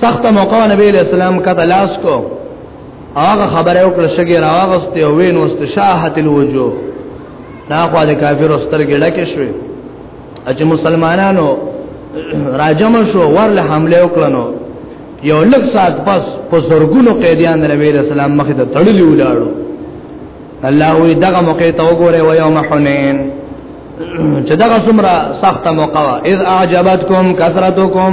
سخت موقع نبی علیہ السلام کته لاس کو هغه خبره او کله شګي راغست او وین واستشاحت الوجو دا خو د کافر سترګې ډکه شوې چې مسلمانانو راجم شو ورله حمله وکړنو یو لک سات پس په زرګونو قیدیان نبی علیہ السلام مخ ته تړلی ولاړو الله وی دغه موقع ته وګوره و یوم حنین چې دغه سمره سخت موقع اذ اعجبتکم کثرتکم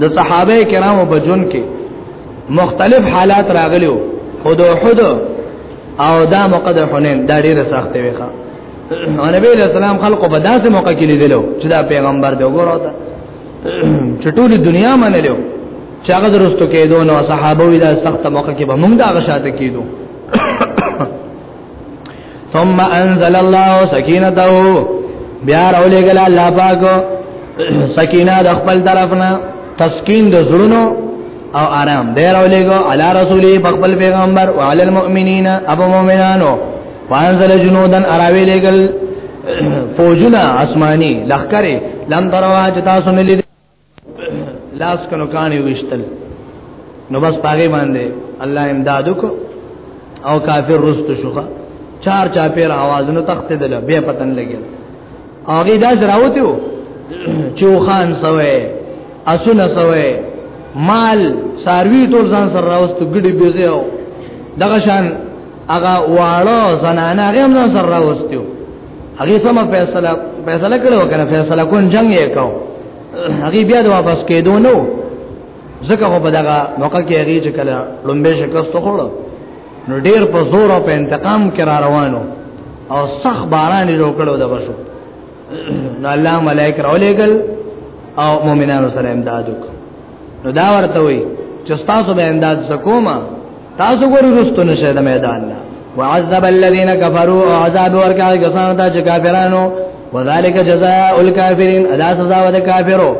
د صحابه کرامو په جون کې مختلف حالات راغلیو خود او حد او دا موقع د حنین دا ډیره سخته وي ښا او نبی له سلام خلکو په داسې موقع کې لیدلو چې دا پیغمبر دی وګورو ته چې ټول دنیا منلو چې هغه درستو کېدو نو صحابه وی دا سخته موقع کې به موږ دا غشاته کېدو ثم انزل الله سکینته بیا راولېګل الله پاک سکینه د خپل طرفنا تسکین د زړونو او آرام دی راولېګو علی رسولی خپل پیغمبر او علی المؤمنین ابو مؤمنانو وانزل جنودن اراویلېګل فوجنا اسماني لخرې لم دروا چې تاسو نه لاس کنو کانی وشتل نو بس پاګې باندې الله امداد کو او کافر رست شوخه چار چا پیر आवाजونو تخت دل بیا پتن لګی اوګه دا زراوتو چوخان سوې اسونه سوې مال ساروی ټول ځان سره راوستو ګډي بيزيو دغه شان هغه واړه زنانه هغه هم ځان سره راوستو هغه سم فیصله فیصله کړو کنه فیصله کون جنگ یې کو هغه بیا د واپس کېدو نو زکه هو په دغه موقع کې هغه چې کله لومبه شکست خوړو نو ډیر په زور او په انتقام کې را روانو او صخ باران یې وکړو د بشو نو الله ملائک راولېګل او مؤمنانو سره امداد وکړ نو دا ورته وي چې تاسو به انداز زکوما تاسو ګوري رستو نشه د میدان نه وعذب الذين كفروا عذاب ورکا کسان ته چې کافرانو وذالک جزاء الکافرین ادا سزا ود کافرو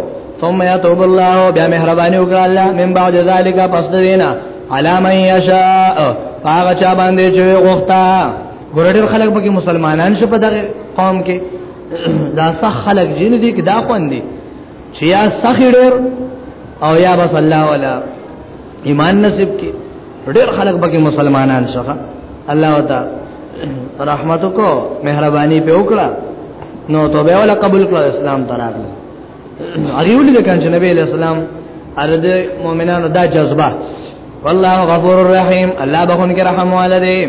ثم يتوب الله بیا مهرباني وکړه الله من بعد ذلك پس دینا علامه یشاء هغه چا باندې چې غوښتا ګورډر خلک به مسلمانان شپ دغه قوم کې دا صح خلک جن دي کې دا خوندي چې یا سخی ډېر او یا بس الله ولا ایمان نصیب کې ډېر خلک پکې مسلمانان شوه الله وتا رحمت کو مهرباني په وکړه نو توبه ولا قبول کړ اسلام تراغله هغه ولې د کانچ نبی اسلام ارده مؤمنانو دا جذبه والله غفور رحیم الله بخون کې رحم والده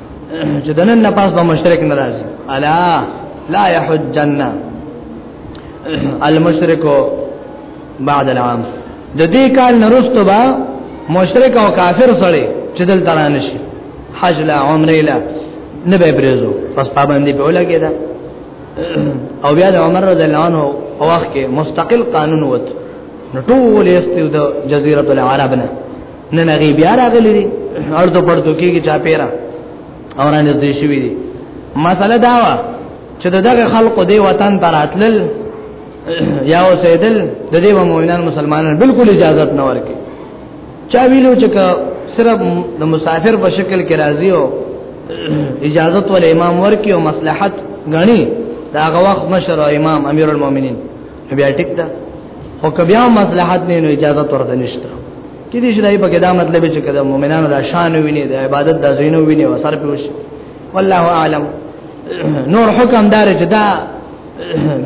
چې دنن نه پاس به مشرک ناراضي الا لا يحجن المشرک بعد العام د دې کال نرستو با مشرک او کافر سره چې دل ترانه شي حج لا عمره لا نه به برزو پس پابندي په لګی دا او بیا د عمر رضی الله عنه په وخت کې مستقل قانون وت نو ټول یې استو د جزیره العرب نه نن هغه بیا راغلی دی ارته پرته کېږي چا پیرا اوران دې شوی دی مسله دا و چې دغه خلقو دی وطن تراتل یا اوسېدل د دې مؤمنان مسلمانان بالکل اجازه نه ورکي چا ویلو چې صرف د مسافر په شکل کې راځي او اجازه ول امام ورکي او مصلحت غني دا غوښ مشر او امام امیر المؤمنین بیا ټیک ده خو کبیا مصلحت نه نو اجازه ورته نشته کې دې شي دای په دا مطلب چې کله مؤمنانو دا شان ویني د عبادت د زینو ویني او سر پیوش والله اعلم نور حکم دار چې دا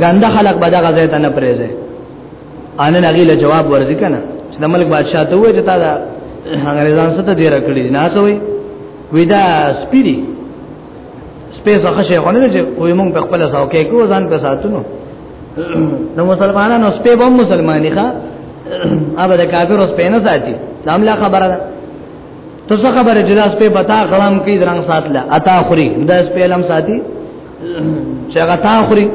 ګنده خلق به دا غزه ته نه پریزه ان نغیل جواب ورځی کنه چې د ملک بادشاہ ته وې چې تا دا انګريزان څه ته دی راکړي نه سوې ودا سپيري سپیس خشه خونه چې وې مونږ په خپل ساو کې کو ځان په ساتونو نو مسلمانانو سپې به مسلمانې ښا اوبه د کافر اوس پېنه ساتي نام لا خبره ده ته څه خبره چې لاس په بتا غلام کې درنګ ساتله اتا خوري دا سپې لم ساتي چې هغه تا خوري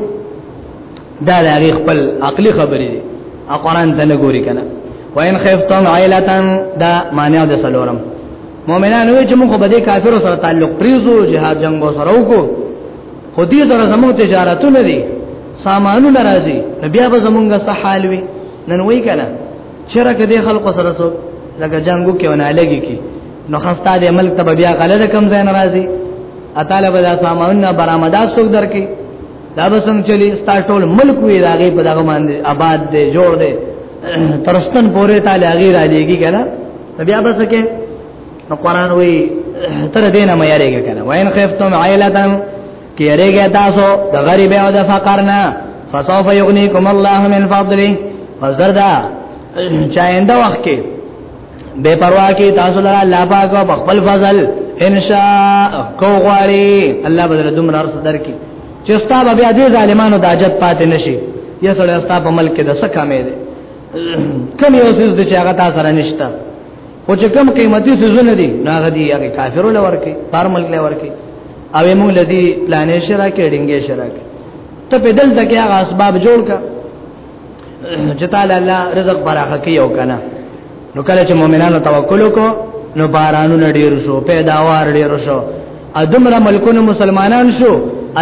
دا د هغه خپل عقلي خبرې دي قرآن ته نه ګوري کنه وان خفتم عائلتان دا معنی د سلورم مؤمنان وی چې موږ به د کافرو سره تعلق پریزو جهاد جنگ به سره وکړو خو دې سره زموږ تجارتونه دي سامانونه راځي بیا به زمونږ څه حال وي نن وی کنه چرګ دې خلکو سره سو لکه جنگو کې ونه لګي کی نو خستا دې ملک ته بیا غلط کم ځای ناراضي اتاله به دا سامانونه برآمدات څوک درکې دا به څنګه چلی ستا ټول ملک وی راغي په دغه باندې آباد دې جوړ دې ترستن پورې تعالی غیر علیږي کنه بیا به څه کې نو قران وی تر دې نه مې یریږي کنه وین خفتم عائلتن کې یریږي تاسو د غریب او د فقر نه فسوف یغنیکم الله من فضله فزردا چاینده وخت کې بے پروا کې تاسو لپاره الله پاک او خپل فضل ان شاء کو غواړي الله بدل دوم نار صدر کې چې استاد بیا دې ظالمانو د اجت پاتې نشي یا سره استاد په ملک کې د سکه مې ده کم یو سیز د چاغه تا سره نشتا خو چې کم قیمتي سیزونه دي هغه دي هغه کافرو لور کې بار ملک لور کې او موږ لدی پلانې شرا کې ډینګې شرا کې ته په دلته کې هغه اسباب جوړ کا چې تعالی الله رزق براخه کې یو کنه نو کله چې مؤمنانو توکل وکړو نو بارانو نډیر شو پیداوار ډیر شو ادمره ملکونو مسلمانان شو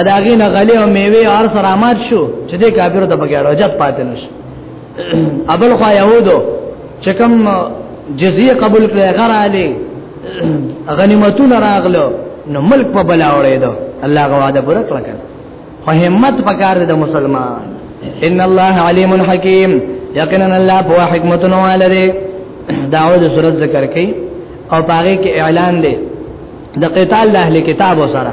اداغین غلی او میوه ار سره آماد شو چې د کافرو د بګیړو جت پاتې نشو ابل خو يهودو چې کوم جزيه قبول کړي غره علي غنیمتونه راغلو نو ملک په بلا وړېدو الله غواده پوره کړ خو همت پکار د مسلمان ان الله علیم حکیم یقینا الله په حکمت نو ولري داو د سورۃ ذکر کوي او پاره کې اعلان دی د قتال اهل کتاب سره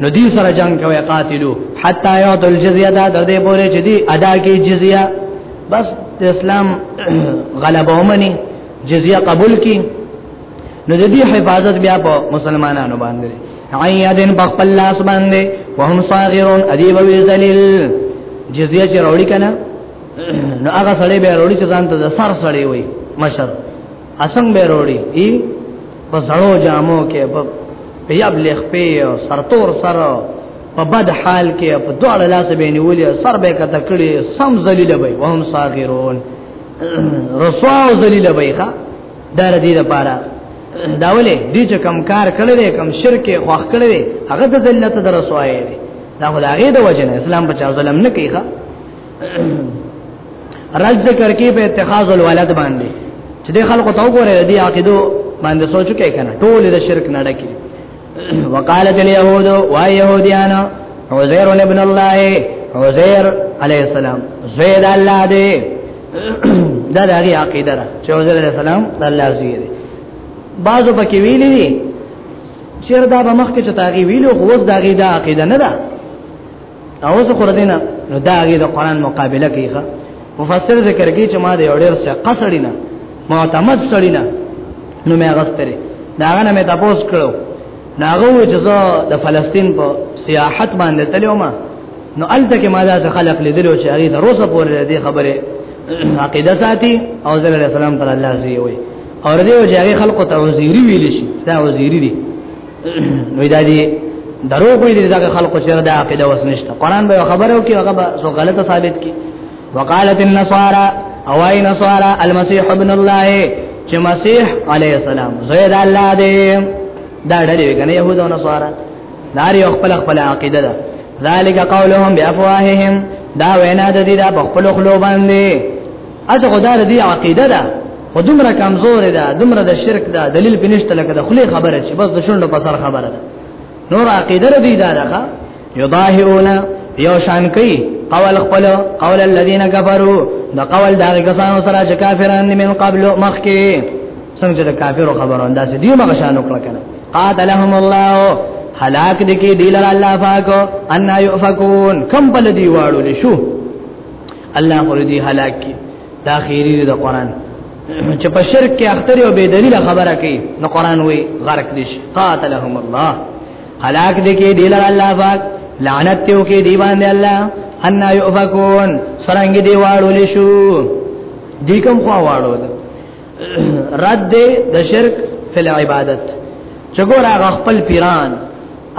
نو دی سره جنگ کوي قاتلو حتا یو دل جزیه دا در دې پورې چې دی ادا کی جزیه بس اسلام غلبه ومني جزیه قبول کی نو د دې حفاظت بیا په مسلمانانو باندې عیادن بخپل لاس باندې وهم صاغرون ادیب وی ذلیل جزیه چې وروړي کنه نو هغه سړی به وروړي چې ځان ته د سر سړی وي مشر اسنګ به وروړي ای په زړو جامو کې په پیاب لخ په او سرتور سر په بد حال کې په دوړ لاس به نیولې سر به کته کړي سم ذلیل به وهم صاغرون رسوا او ذلیل به ښا در دې لپاره داولې دې چې کم کار کړی دې کم شرک واخ کړی دې هغه د ذلت در رسوایې دا خدای دې د وجنه اسلام بچا ظلم نه کوي ښا رج ذکر کې په اتخاذ الولد باندې چې د خلکو تو ګوره دي عقیدو باندې سوچو کې کنه ټول د شرک نه ډکی وقالت اليهود ويهوديان عزير ابن الله عزير عليه السلام زيد الله دې دا د هغه عقیده ده چې عزير عليه السلام د الله زوی دی بعضو پکې ویلي دي چیر دا به مخکې چې تاغي ویلو خو اوس داغي دا عقیده نه ده او څه خور دینه نو دا غي د قران مقابله کوي مفسر ذکر کوي چې ما د یو ډیر څه قصړینا معتمد سړینا نو مې غستره دا غنه مې تاسو کړو ناغه چې زه د فلسطین په سیاحت باندې تلوم نو الته کې ما دا خلق لیدلو چې هغه د روسه پورې دې خبره عقیده ساتي او زل الله سلام تعالی الله زی وي اور دې وجه هغه خلق ته وزیری ویل شي دا وزیری دي نو دا دي درو کوي دي دا خلکو سره دا عقیده وسنشت قران به خبرو کې هغه به سو غلطه ثابت کی وقالت النصارى او اي نصارى المسيح ابن الله چې مسیح علی السلام زید الله دی دا ډلې کنه يهود او نصارا دار یو خپل خپل عقیده ده ذالک قولهم بافواههم دا وینا د دې د خپل خلو باندې اته خدای دې عقیده ده خو دومره کمزور ده دومره د شرک ده دلیل پینشته لکه د خلی خبره چې بس د شونډو په سر خبره ده نور عقیده ردی ده ده یضاهرون یو شان کوي قول خپل قول الذين كفروا دا قول دا کسانو سره چې کافرانه من قبل مخکي څنګه د کافرو خبرو انداز دی مګه شان وکړه کنه قاتلهم الله هلاك دکی دیلر الله پاک ان یؤفکون کم بل دی واړو شو الله خو دې هلاک کی دا اخیری د قران چې په شرک کې اختر او بے دلیل خبره کوي نو قران وی غرق دي قاتلهم الله هلاک دې کې دلر الله پاک لعنت یو کې دی باندې الله ان یؤفکون سرنګ دی واړول شو دی کوم خوا واړول رد د شرک فل عبادت چګور هغه خپل پیران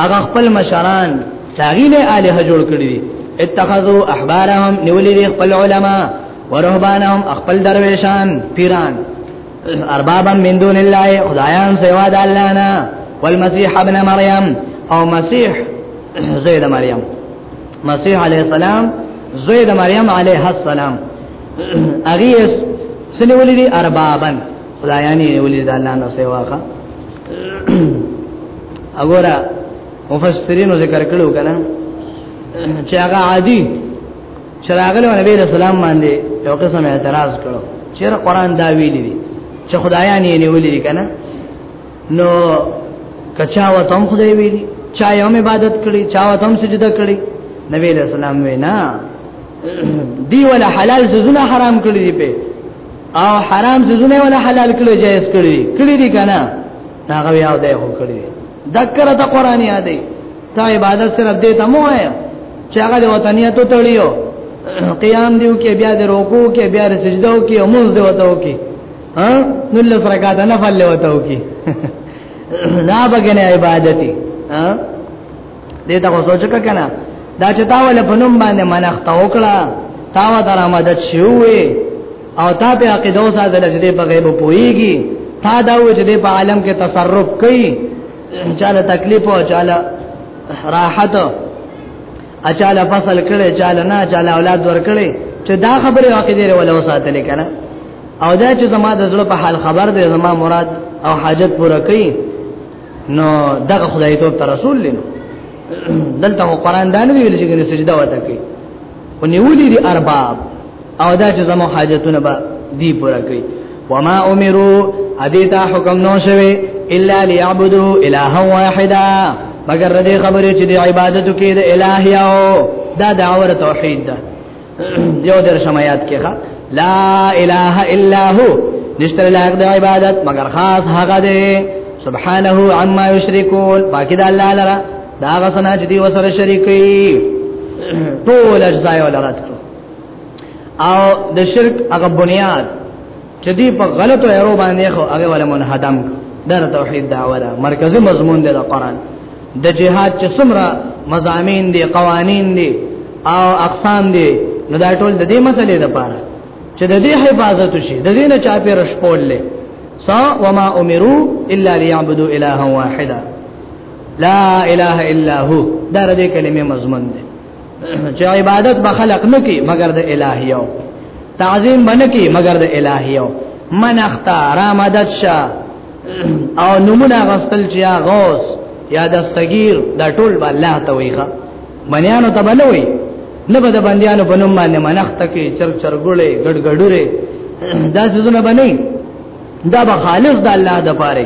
هغه خپل مشران چاغیل الہ جوړ کړی دي اتخذوا احبارهم نیولې دي خپل علما ورهبانهم خپل درویشان پیران اربابا من دون الله خدایان سوا د الله نه والمسيح ابن مريم او مسيح زید مریم مسیح علیہ السلام زید مریم علیہ السلام اغیس سنولی دی اربابن خدایانی ولی د الله نه سیواخه وګوره مفسرینو ذکر کړو کنه چې هغه عادي چراغله نبی رسول الله باندې یو قسم اعتراض کړو چې قرآن دا ویلي دي چې خدایان یې نیولې دي کنه نو کچا و تم خدای ویلي چا یو عبادت کړي چا و تم سجده کړي نبی رسول الله وینا دی ولا حلال زونه حرام کړی دی په او حرام سيزونه ولا حلال کړی جائز کړی کړی دي کنه هغه بیا ده هو کړی ذکر ته قران یادې ته عبادت صرف دې ته مو آیا چې هغه د وطنیت ته تړیو قیام دیو کې بیا د رکوع کې بیا د سجدو کې او موږ دیو ته وکي ها نل فرقات نه فل وته وکي لا بګنه عبادتي ها دې دا خو سوچ کنه دا چې تا ول په نوم باندې منښت وکړه تا و در آمدد شوې او تا په عقیده او ساده لږه په غیب پويږي تا دا و چې په عالم کې تصرف کوي چاله تکلیف او چاله راحت اچاله فصل کړي چاله نه چاله اولاد ور کړي چې دا خبره عقیده ولا وساتل کنه او دا چې زما د زړه په حال خبر دی زما مراد او حاجت پوره کړي نو دغه خدای ته تر رسول لینو دلته قرآن دا نه ویل چې ګنې سجده وته کوي او نیولې دي ارباب او دا چې زمو حاجتونه به دی پورا کوي وما امروا ادیتا حکم نو شوی الا ليعبدوا الها واحدا مگر دې خبره چې د عبادت کې د الہ یو دا دعوه توحید ده یو در شمایات کې ښا لا اله الا هو نشتر لایق د عبادت مگر خاص هغه دی سبحانه عما یشرکون باقی د الله لرا دا غسنا چې دی وسره شریکي ټول اجزا ولرات او د شرک هغه بنیاد چې دی په غلطو ایرو باندې خو هغه ولا منهدم دا توحید دعوه ده مرکزی مضمون دی د قران د جهاد چې څومره مزامین دي قوانین دي او اقسام دي نو دا ټول د دې مسلې لپاره چې د دې حفاظت شي د دې نه چا پیر شپول لې سا وما امروا الا ليعبدوا الها واحدا لا اله الا هو دا د کلمې مضمون دی چې عبادت به خلق نه کی مگر د الہیو تعظیم باندې کی مگر د الہیو من اختار مدد شا او نمونه غسل چې غوث یا دستگیر دا ټول به الله ته ویخه منیانو ته بلوي نه به د بندیانو په نوم باندې منخت کې چر چرګړې ګډګډورې دا څه نه بنئ دا به خالص د الله د پاره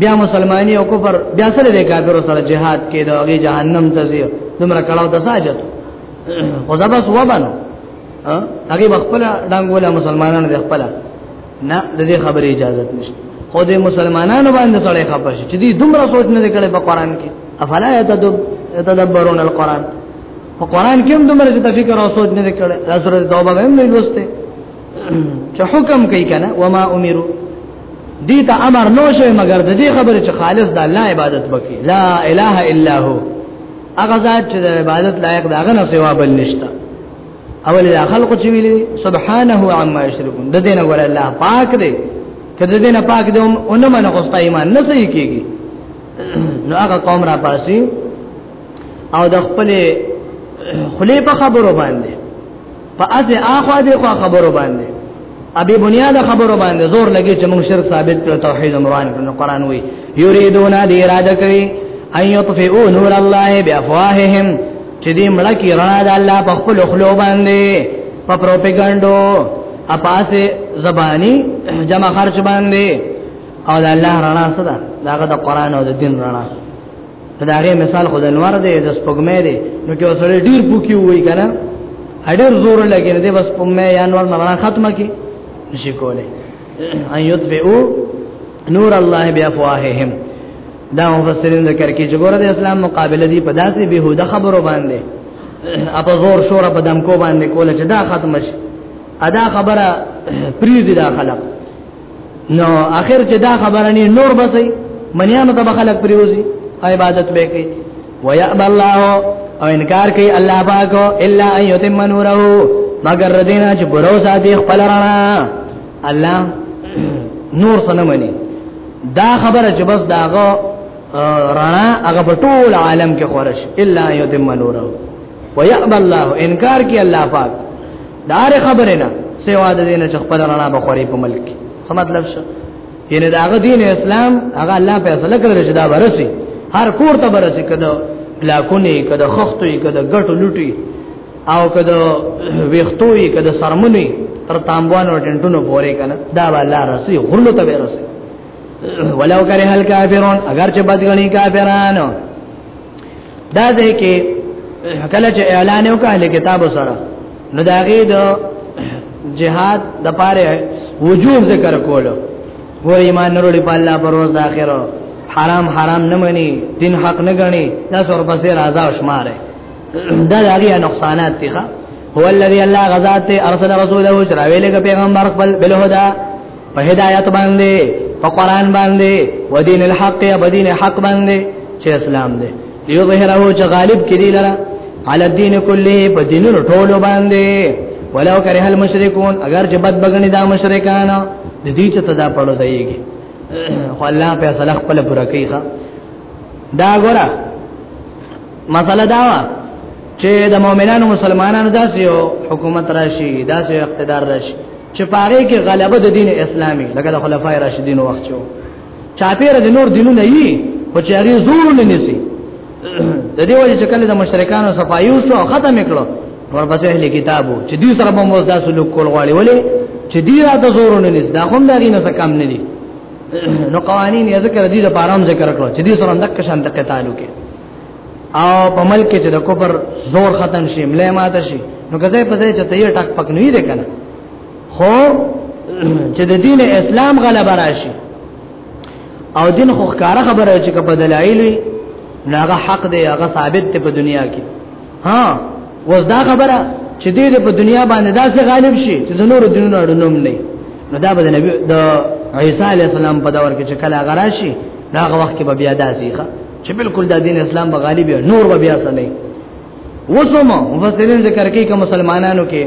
بیا مسلمانۍ او کفر بیا سره د کافرو سره جهاد کې دا هغه جهنم ته ځي دومره کړهو د ساجت خو دا بس وبنو هغه خپل دنګوله مسلمانانو د خپل نه د دې خبرې اجازه نشته خو د مسلمانانو باندې سره خبر شي چې دې دومره سوچ نه کړي په قران کې افلا يتدبرون القران په قران کې هم دومره چې فکر او سوچ نه کړي دا سره توبه هم نه لوسته چې حکم کوي کنه وما امروا دي ته امر نو شي مگر د دې خبرې چې خالص د الله عبادت وکړي لا اله الا هو هغه ذات چې د عبادت لایق دا غنه سوا بل نشته اول د خلق چې ویلي سبحانه عما یشركون د دې نه ور الله پاک دی کله دې نه پاک دی اونم نه غوستا ایمان نه صحیح کیږي نو هغه قوم را پاسي او د خپل خلی په خبرو باندې په اته اخوا دې خو خبرو باندې ابي بنیاد خبرو باندې زور لګي چې موږ شرک ثابت کړو توحید عمران کړو قرآن وی یریدون دې اراده کوي ان یطفئو نور الله بافواههم چې دې ملکی رڼا د الله په خپل خلو باندې په پروپاګاندا اپاسه زبانی جمع خرچ باندې او د الله رڼا صدا داغه د قرآن او د دین رڼا دا هغه مثال خدای نور دی د سپګمې دی نو کې اوسره ډیر پوکي وای کنه اډر زور لګی نه دی بس پمه یا نور نه ختمه کی نشي کوله ان یطفئو نور الله بیافواههم دا مفسرین ذکر کی چې ګوره د اسلام مقابله دی په داسې بهوده خبرو باندې اپ زور شور په دم کو باندې کوله چې دا ختم شي ادا خبره پریزي دا خلک نو اخر چې دا خبره نه نور بسې منیانو ته خلک پریوزي عبادت به کوي ويأبى الله او انکار کوي الله پاک الا ان يتم نوره مگر دینه چې برو ساتي خپل رڼا الله نور سره مني دا خبره چې بس داغه رڼا هغه په ټول عالم کې خورش الا ان يتم نوره ويأبى الله انکار کوي الله پاک دار خبره نه سیوا د دین چې خپل رڼا به خوري په ملک څه مطلب شه یعنی داغه دین اسلام هغه الله په اصل کړل چې دا ورسي هر کور ته ورسي کده لاکونی کده خختوی کده ګټو لټي او کده ویختوی کده سرمنی تر تامبوان او ټنټونو پورې کنه دا الله رسي غرلو ته ورسي ولو کرے هل کافرون اگر چې بدګنی کافرانو دا ځای کې کله چې اعلان وکړ له کتاب سره نو دا غي د جهاد د پاره وجوب ذکر کولو ور ایمان نورړي په الله پر ورځ د اخرو حرام حرام نه مني دین حق نه غني دا سور پسې راځه او شماره دا دغه نقصانات دي هو الذي الله غزاد ارسل رسوله چراویلګه پیغمبر خپل بلهدا په هدایت باندې په قران باندې و دین الحق یا بدین حق باندې چې اسلام دی یو ظهره چې غالب کړي لره علی الدین کله په دینونو ټولو باندې ولو کرے المشرکون اگر چې بد بغنی دا مشرکان د دې چې تدا پړو ځایږي خو الله په صلاح خپل پورا کوي دا ګورا مسله دا وا چې د مؤمنانو مسلمانانو داسې حکومت راشي داسې اقتدار راشي چې پاره کې غلبه د دین اسلامي لکه د خلفای راشدین وخت چو چاپیره د نور دینونه یي خو چې هغه زور نه نسی د دې وجه چې کله د مشرکانو صفایو شو ختم کړو ورپسې اهل کتابو چې دوی سره به موږ داسې لوک کول غواړي ولې چې دی را د زور نه نس دا هم دا غینه څه کم نه دي نو قوانین یې ذکر دي د پارام ذکر کړو چې دې سره د کشان د قتالو کې او په ملک چې د کوپر زور ختم شي ملې ماته شي نو کزه په دې چې ته یې ټک پک نه کنه خو چې د دین اسلام غلبه راشي او دین خو ښکارا خبره چې په دلایل وي ناغه حق دی هغه ثابت دی په دنیا کې ها وز دا خبره چې دې په دنیا باندې داسې غالب شي چې د نور دینونو اړونوم نه نو دا به د نبی د عیسی علی السلام په دور کې چې کله غراشي دا وخت کې به بیا داسې ښه چې بالکل دا دین اسلام به غالب نور به بیا سمې وسمو مفسرین ذکر کوي چې مسلمانانو کې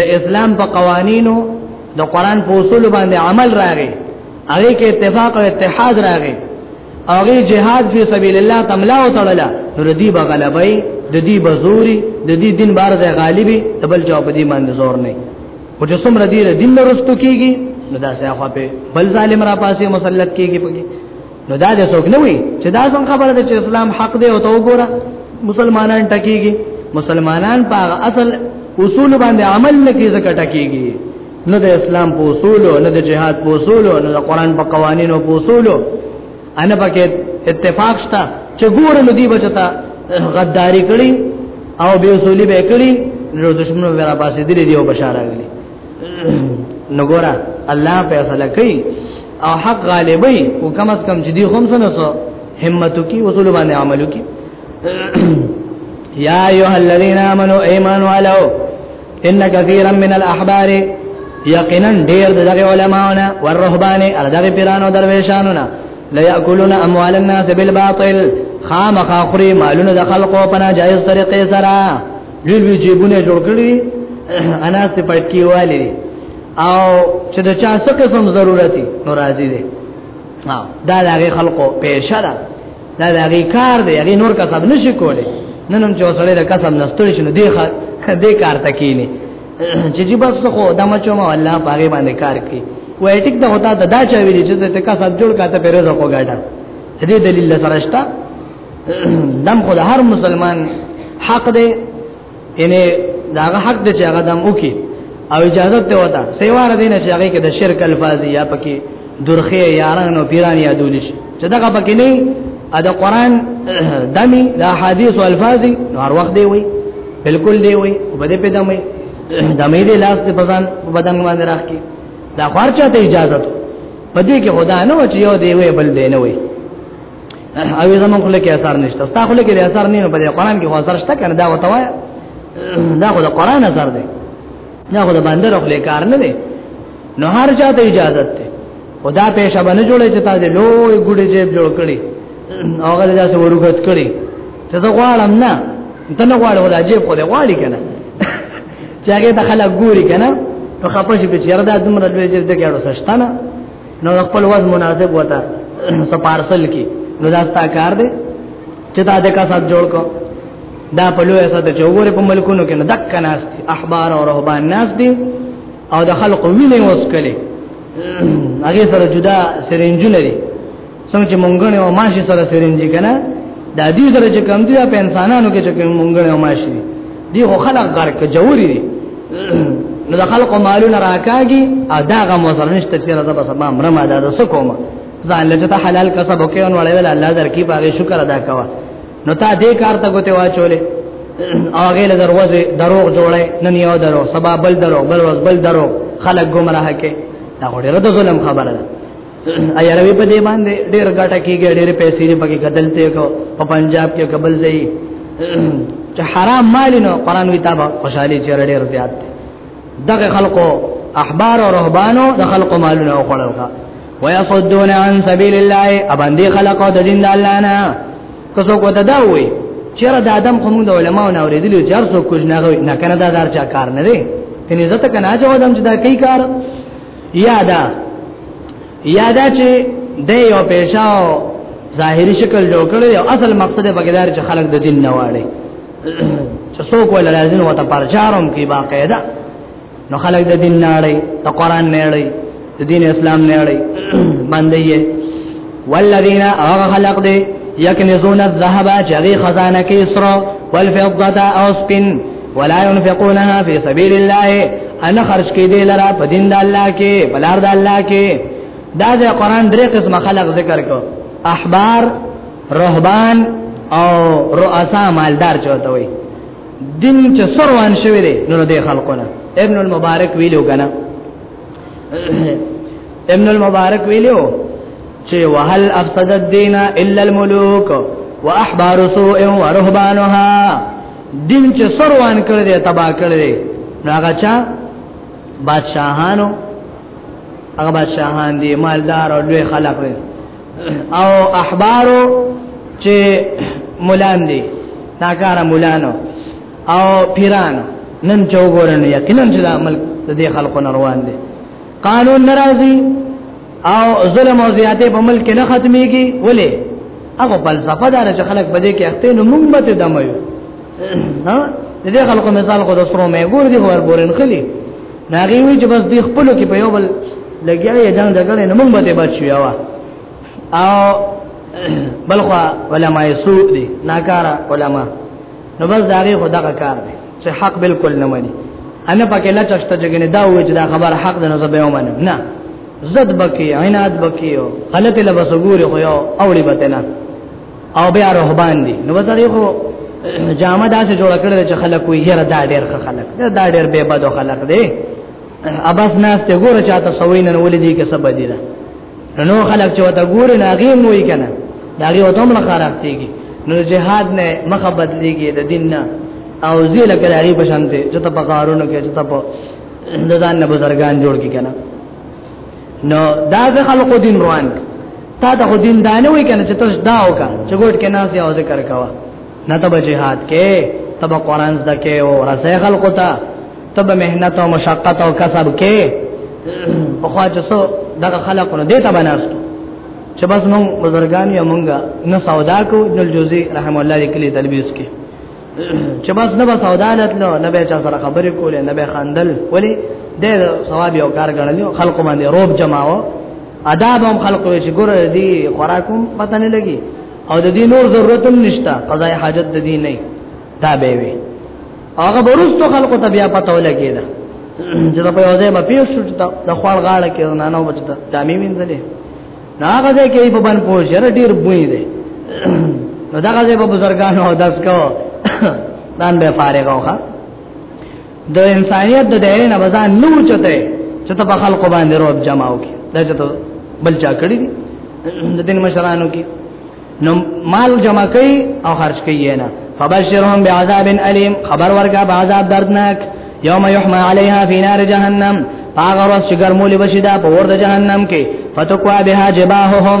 د اسلام په قوانینو د قران په اصول باندې عمل راغی هغه کې اتفاق او اتحاد راغی هغه جهاد فی سبیل الله تملا او تړلا ردی به غلبای د دې بزوري د دې دین بار د غالبي تبل جواب دې باندې زور نه او چې څومره دې دین ورستو کیږي نو دا سه خو په بل ظالم را پاسې مسلط کیږي پکې نو دا د څوک نه وي چې دا څنګه خبره ده چې اسلام حق دی او ته وګوره مسلمانان ټکیږي مسلمانان په اصل اصول باندې عمل نه کوي ځکه ټکیږي نه د اسلام په اصول نه د جهاد په اصول نه د قران په قوانینو په اصول انا پکې اتفاق شته چې ګوره نو دی بچتا غداری کړی او به اصولي به کړی نو دشمنو ورا پاسې دي دی او بشاره غلي نګورا الله فیصله کوي او حق غالبي او کم از کم جدي هم سنو همتو کی وصول باندې عملو کی یا ایها الذین آمنو ایمانو علو ان کثیرا من الاحبار یقینا ډیر د دغه علماونه او رهبان ال دغه پیرانو درویشانو نه لا یاکلون اموال الناس بالباطل خامخ اخری مالونه د خلقو په ناجایز طریقې سره لوی لوی جیبونه جوړ کړی اناس ته پټکی والی دی او چې د چا څه قسم ضرورتي نو راضي دی ها دا دغه خلقو پېښه ده دا دغه کار دی هغه نور کسب نشي کولی نن هم چې وسړی د کسب نستړي شنو دی ښه دې کار تکینی چې جی بس خو د مچو ما الله پاره باندې کار کوي وای ټیک دا هوتا دا چا ویل چې ته کسب جوړ کاته پیرو زکو ګاټه دې دلیل سره شته دم خو د هر مسلمان حق دی یعنی داغه حق دی چې هغه دم وکي او اجازه ته وتا سیوار دین چې هغه کې د شرک الفاظ یا پکې درخه یاران او پیران یادول شي چې دغه پکې نه ا د قران دمي د حدیث او الفاظ نو هر وخت دی وي بالکل دی وي او بده په دمي دمي دی لاس په بدن بدن باندې راخي دا خارچه ته اجازه په دې کې خدا نه و چې یو دی وي بل دی نه وي او زمون خله کې اثر نشته ستا خله کې اثر نه په قرآن کې اثر شته کنه دا وته وای دا خو د قرآن اثر دی دا خو د بندر خله کار نه دی نو هر چاته اجازه ده خدا پېښه باندې جوړې چې تاسو لوی ګډې جیب جوړ کړي هغه دا څه ورغت کړي چې زه غواړم نه ته نه غواړې ولا جیب خو دې غواړي کنه چې هغه ته خلک ګوري کنه نو خپه شي چې ردا دومره لوی جیب دې کېړو سشتنه نو خپل وز مناسب وتا سپارسل کی نو دا ستا کار دی چې دا د کا سات جوړ کو دا په لوی سات چې وګوره په ملکونو کې نه دک ناس دي احبار او رهبان ناس دي او د خلق ویني وسکلي هغه سره جدا سرنجونه دي څنګه چې مونږه او ماشي سره سرنجي کنه د دې سره چې کم دي په انسانانو کې چې مونږه او ماشي دي دی خو خلق غرق جوړي دي نو د خلق مالونه راکاږي ادا غ موثر نشته چې راځه بس ما مرمه دا د سکوما ځان له ته حلال کسب وکي او وړي ول الله درکې باغې شکر ادا کوا نو تا دې کار ته ګوتې واچولې هغه له دروازه دروغ جوړه نن یو درو سبا بل درو بل ورځ بل درو خلک گمراه کې دا وړي رد ظلم خبره ده ایاروی په دې باندې ډېر ګټه کیږي ډېر پیسې نه پکې قتل ته کو په پنجاب کې قبل ځای چې حرام مال نو قران وی تابع خوشالي چې ډېر زیات دغه خلکو احبار او رهبانو د خلکو مالونه او خړل کا ويصدون عن سبيل الله اباندې خلکو د دین د الله نه کوڅو کو دا وي چیرې د ادم کوم د علماو نه اوریدلی چې هر څوک کوج نه غوي نه کنه دا دار چا کار نه دی کني زته کنه چې ودم چې دا کوي کار یادا یادا چې د یو پیشا ظاهری شکل جوړ کړی او اصل مقصد یې بګدار چې خلک د دین نه واړي چې څوک ولا لازم وته پرچارم کی باقاعده نو خلک د دین نه اړي د قران نه اړي د دین اسلام نه اړي باندې والذین اغه خلق دی یکنزون الذهب چغی خزانه کی سرو والفضه او سپین ولا ينفقونها في سبيل الله انا خرج کی دی لرا په دین د الله کې بلار د الله کې دا د قران درې قسم خلق ذکر کو احبار رهبان او رؤسا مالدار چوته وي دین چې سروان شوی دی نو د خلقونه ابن المبارک ویلو کنه ابن المبارک ویلو چې وهل افسد الدين الا الملوك واحبار سوء ورهبانها دین چې سروان کړی دی تبا کړی دی هغه چا بادشاہانو هغه بادشاہان دي مالدار او لوی خلک دي او احبارو چې مولان دي ناکاره مولانو او پیران نن چوغورن یقینا چې دا عمل د دې خلکو روان دي قانون ناراضي او ظلم او زیاته په ملک نه ختميږي ولې هغه فلسفه دار چې خلک بده کې اخته نو موږ به دمو نه دې خلکو مثال خو د سرو مې ګور دي ور بورن خلی ناغي وي چې بس دې خپل کې په یو بل لګیا یې جنگ دګړې نو موږ به بچو یو او بلخوا علماء سوء دي ناکارا علماء نو بس دا غي خدا کا کار دی چې حق بالکل نه مني انا پکې لا چشته جګنه دا وې چې دا خبر حق ده نو زه به ومنم نه زد بکی عناد بکی او غلط لبس ګوري خو یو اوړي بتنه او بیا رهبان دي نو بس دا خو جامه داسې جوړ کړل چې خلک وي یره دا ډېر خلک دا ډېر به بد خلک دي اباس ناس ته ګوره چاته سوینن ولې دي کې سبا دي نو خلک چې وته ګور نه غي موي کنه دا غي وته مل خراب کیږي نو جهاد نه مخه بدليږي د دین نه او زیل کړه غي په شان ته چې ته په کارونو کې چې ته په د ځان نه بزرګان جوړ کی کنه نو دا د خلکو دین روان تا ته دین دانه وای کنه چې تاسو دا وکړه چې ګوټ کې ناس یو ذکر کاوه نه ته به جهاد کې ته به قران زده کې او رسې خلکو ته ته به مهنت او مشقت او کسب کې په خوا چې څو دغه خلکو نه دیته بناستو چې بس مونږ بزرګان یا مونږه نه سودا کو ابن الجوزی رحم الله لیکلی تلبیس کې چې بس نه به سودا لتلو نه به چا سره خبرې کولې نه به خندل ولی د ثواب یو کار غنلی خلق باندې روب جماو ادب هم خلق وي چې ګور دي خوراکم پته نه لګي او د دې نور ضرورت هم نشته قضای حاجت د دې نه دا به وي هغه برستو خلکو ته بیا پته ولګی دا چې په یو ځای باندې شو چې د خوړ غاړه کې نه نه بچته دا مې وینځلې نه هغه ځای کې په باندې پوه شر ډیر بوې دی نو دا هغه ځای په بزرګانو داس کو دان به فارغ اوخه د انسانيت د دایره نه بزان نو چته چې ته په خلکو باندې روب جماو کې دا چې ته بل چا کړی دي د دین مشرانو کې نو مال جمع کوي او خرج کوي نه فبشرهم بعذاب الیم خبر ورکا بعذاب دردناک یوم یحما علیها فی نار جهنم هغه ورځ چې ګرمول بشي دا په ور د جهنم کې فتقوا بها جباههم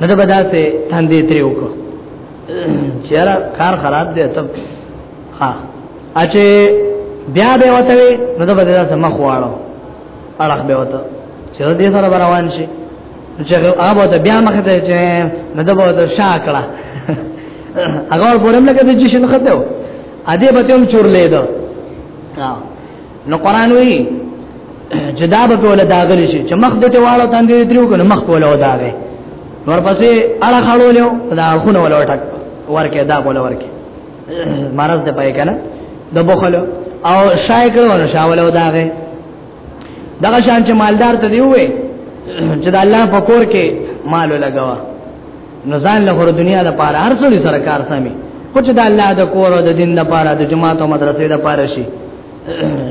نه دا بداسه تاندې تری وکړه چیرې کار خراب دی ته ها اچې بیا به وته نو دا بداسه مخ واړو اړه به وته چې دې سره روان شي چې هغه ته بیا مخ ته چې نه دا به شاکړه هغه پرم لکه د جشن خته و ا دې به تم چور لیدو نو قران وی چې دا به ولا داغلی شي چې مخ دته واړو تاندې درو کنه مخ ولا وداغه ورپسې اړه خړولیو دا خونه ولا ټک ورکه دا ولا ورکه مرز د پای کنه د بخلو او شای کړو نو شاولو داغه دغه شان چې مالدار ته دی وې چې د الله په کور کې مال لګوا نو ځان له خور دنیا د پاره هر څه سره کار سمي خو چې د الله د کور او د دین د پاره د جماعت او مدرسې د پاره شي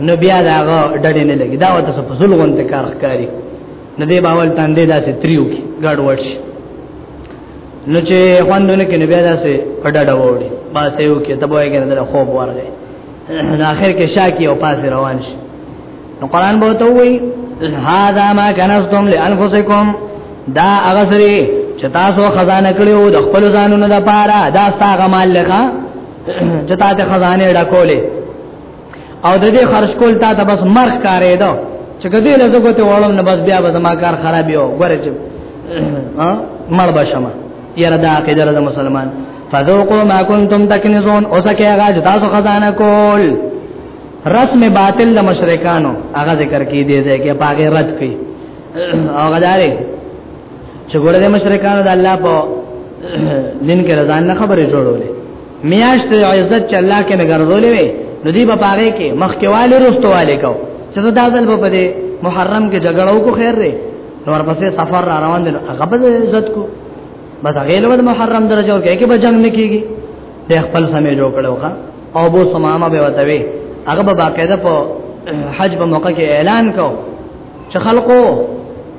نو بیا دا ډډې نه لګي دا وته په زول غونته کار ښکاری نه دی باول تاندې داسې تریو کې ګډ وډ شي نو چې خوندونه کې نه بیا داسې پډډه وړي باسه یو کې ته بوې کې نه خوب ورغی نو اخر کې شاکی او پاس روان شي نو قران به ته وایي هاذا ما کنزتم لانفسکم دا اغسری چې تاسو خزانه کړو د خپل ځانونو لپاره دا ستاسو مال لکه چې تاسو خزانه ډکولې او د دې خرج کول تا ته بس مرخ کارې دو چې کدی له زګو ته وړم نه بس بیا به زما کار خراب یو ګوره چې ها مړ بشم یره دا کې درته مسلمان فذوقوا ما كنتم تكنزون او سکه هغه چې تاسو خزانه کول رسم باطل د مشرکانو هغه ذکر کې دی ځکه پاګه رد کړي هغه داري چې ګوره د مشرکانو د الله په دین کې رضان نه خبرې جوړولې میاشت عزت چې الله کې نه ګرځولې وي نو دی په پاره کې مخکېواله رستواله کو چې دا ځل په دې محرم کې جګړه وکړو خیر دی نو ورپسې سفر را روان دي هغه به عزت کو بس هغه له محرم درجه ورکه کې به جنگ نه کیږي د خپل سمې جوړ کړو ښا او بو سمامه به وتوي هغه به باقاعده په حج په موقع کې اعلان کو چې خلکو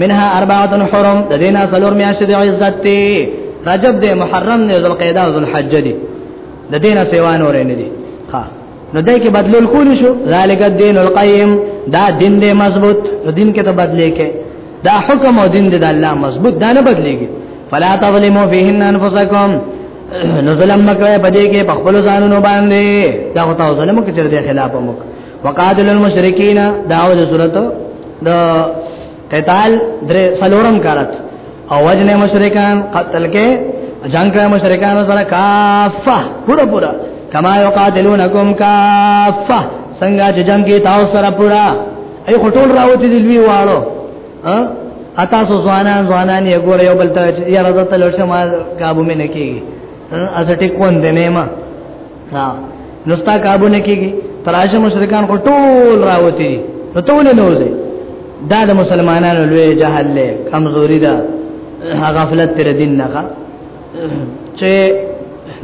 منها اربعه حرم د دینا څلور میاشتې د عزت دی رجب دی محرم دی ذوالقعده او ذوالحج دی د دینا سیوان ورې نه دی ها نو دای کې بدلول کول شو ذالک الدین القیم دا دین دی مضبوط دین کې ته بدلې کې دا حکم او دین دی د الله مضبوط دا نه بدلېږي فلا تظلموا فيهن انفسكم نو ظلم مکوې پدې کې په خپل ځانونو باندې دا غوته ظلم کې چې د خلاف مکو وقاتل المشرکین داوود صورت د قتال در سلورم کارت او وجن مشرکان قتل کې جنگ کوي مشرکان سره کافه پورا پورا کما یقاتلونکم کافه څنګه چې جنگ کې تاسو سره پورا ای خټول راوتی دی لوی والو ها اتا سو ځوانان ځوانان یې ګور یو بل ته یاره زته لړشه ما قابو مې نه کیږي ازټیک وند نه ما ها نو ستا کابو نه کیږي تراشه مشرکان کو ټول راوتی نو ټول نه وځي دا د مسلمانانو لوی جهل له کمزوري ده غفلت تر دین نه چې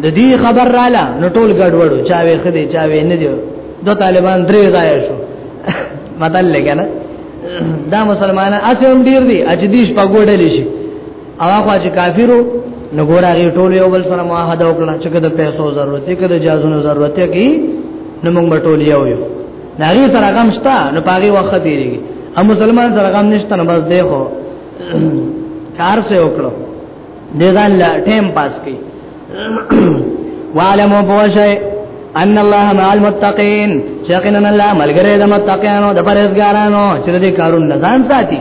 د دې خبر رااله نو ټول ګډوډو چا وې خدي چا وې نه دی دو طالبان درې ځای شو مدل لګنه دا مسلمانان اسیم ډیر دي اجدیش په ګوډل شي او هغه چې کافرو نو ګور هغه ټول یو بل سره معاهده وکړه چې د پیسو ضرورت کې د جازونو ضرورت کې نو موږ ټول یو یو ناری سره غم شته نو پاګي وخت دیږي ا مسلمان سره غم نشته نو بس دیکھو کار سے وکړو دې ځان لا ټیم پاس کی وعلمو بوشی ان الله مع المتقین یقینا الله ملګری د متقینو د پرهیزګارانو چې دې کارونه ځان ساتي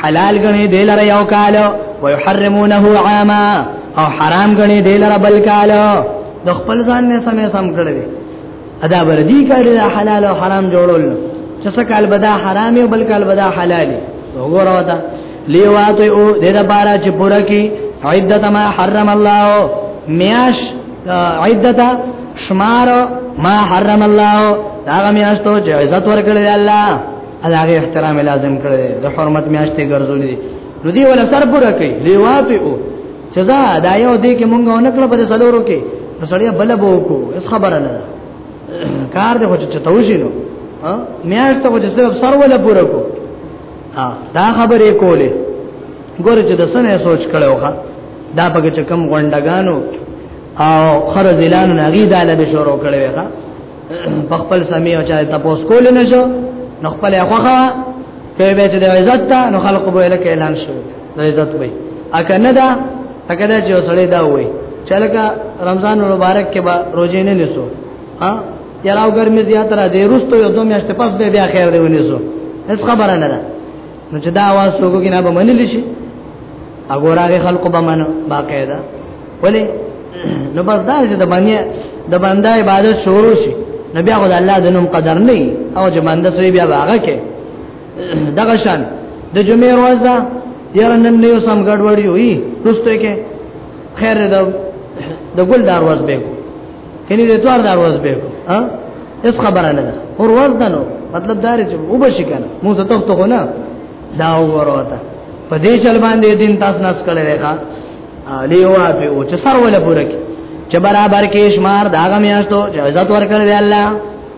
حلال غني دی لره یو کال او يحرمونه عاما او حرام غني دی لره بل کال د خپل ځان نه سمې سم کړل ادا بر دي کار حلال او حرام جوړول چې څه کال بدا حرام او بل کال بدا حلال وګوره وتا لیوات او د دې لپاره چې پوره کی عدت ما حرم الله میاش عدت شمار ما حرم الله دا میاشتو چې عزت ورکړي الله هغه احترام لازم کړی د حرمت میاشتې ګرځولې نو دی ولا سر پوره کوي لیوا په او سزا دا یو دی کې مونږ اونکړه په سلورو کې نو سړی بل بو کو اس خبره نه کار دی خو چې توجی نو میاشت خو چې صرف سر ولا پوره کو ها دا خبرې کولې ګور چې د سنې سوچ کړو ښا دا پکې چې کم غونډګانو او خرزلانو نغی داله به شروع کړو ښا په خپل سمي او چا ته پوس کول نه شو نو خپل هغه کوي به چې د عزت ته نو خلق به لکه اعلان شو د عزت به اګه نه دا اګه دا چې وسړی دا وای چې لکه رمضان مبارک کې به روزې نه نسو ها یراو ګرمي زیات را دی روستو یو دوه میاشتې پس به بیا خیر دی ونیسو هیڅ خبره نه ده نو چې دا आवाज وګو کې نه به منل شي اګور هغه خلکو به منو باقاعده ولې نو بس دا چې د باندې د باندې عبادت شروع شي نبي هغه د الله د نوم قدر نه او چې باندې سوی بیا هغه کې دغه شان د جمعې ورځ دا یاره نن نه سم ګډوډي وي رسته کې خیر د د ګل دار ورځ به کو کله د توار دار ورځ به کو ها اس خبره نه ده اور ورځ دنو مطلب دا چې وبشي کنه مو ته ته نه دا وروته په دې چل باندې دین تاسو نس کړی دی ښا لیوا په او چې سر ولا پوره کی چې برابر کې شمار دا غ میاشتو چې عزت ورکړي دی الله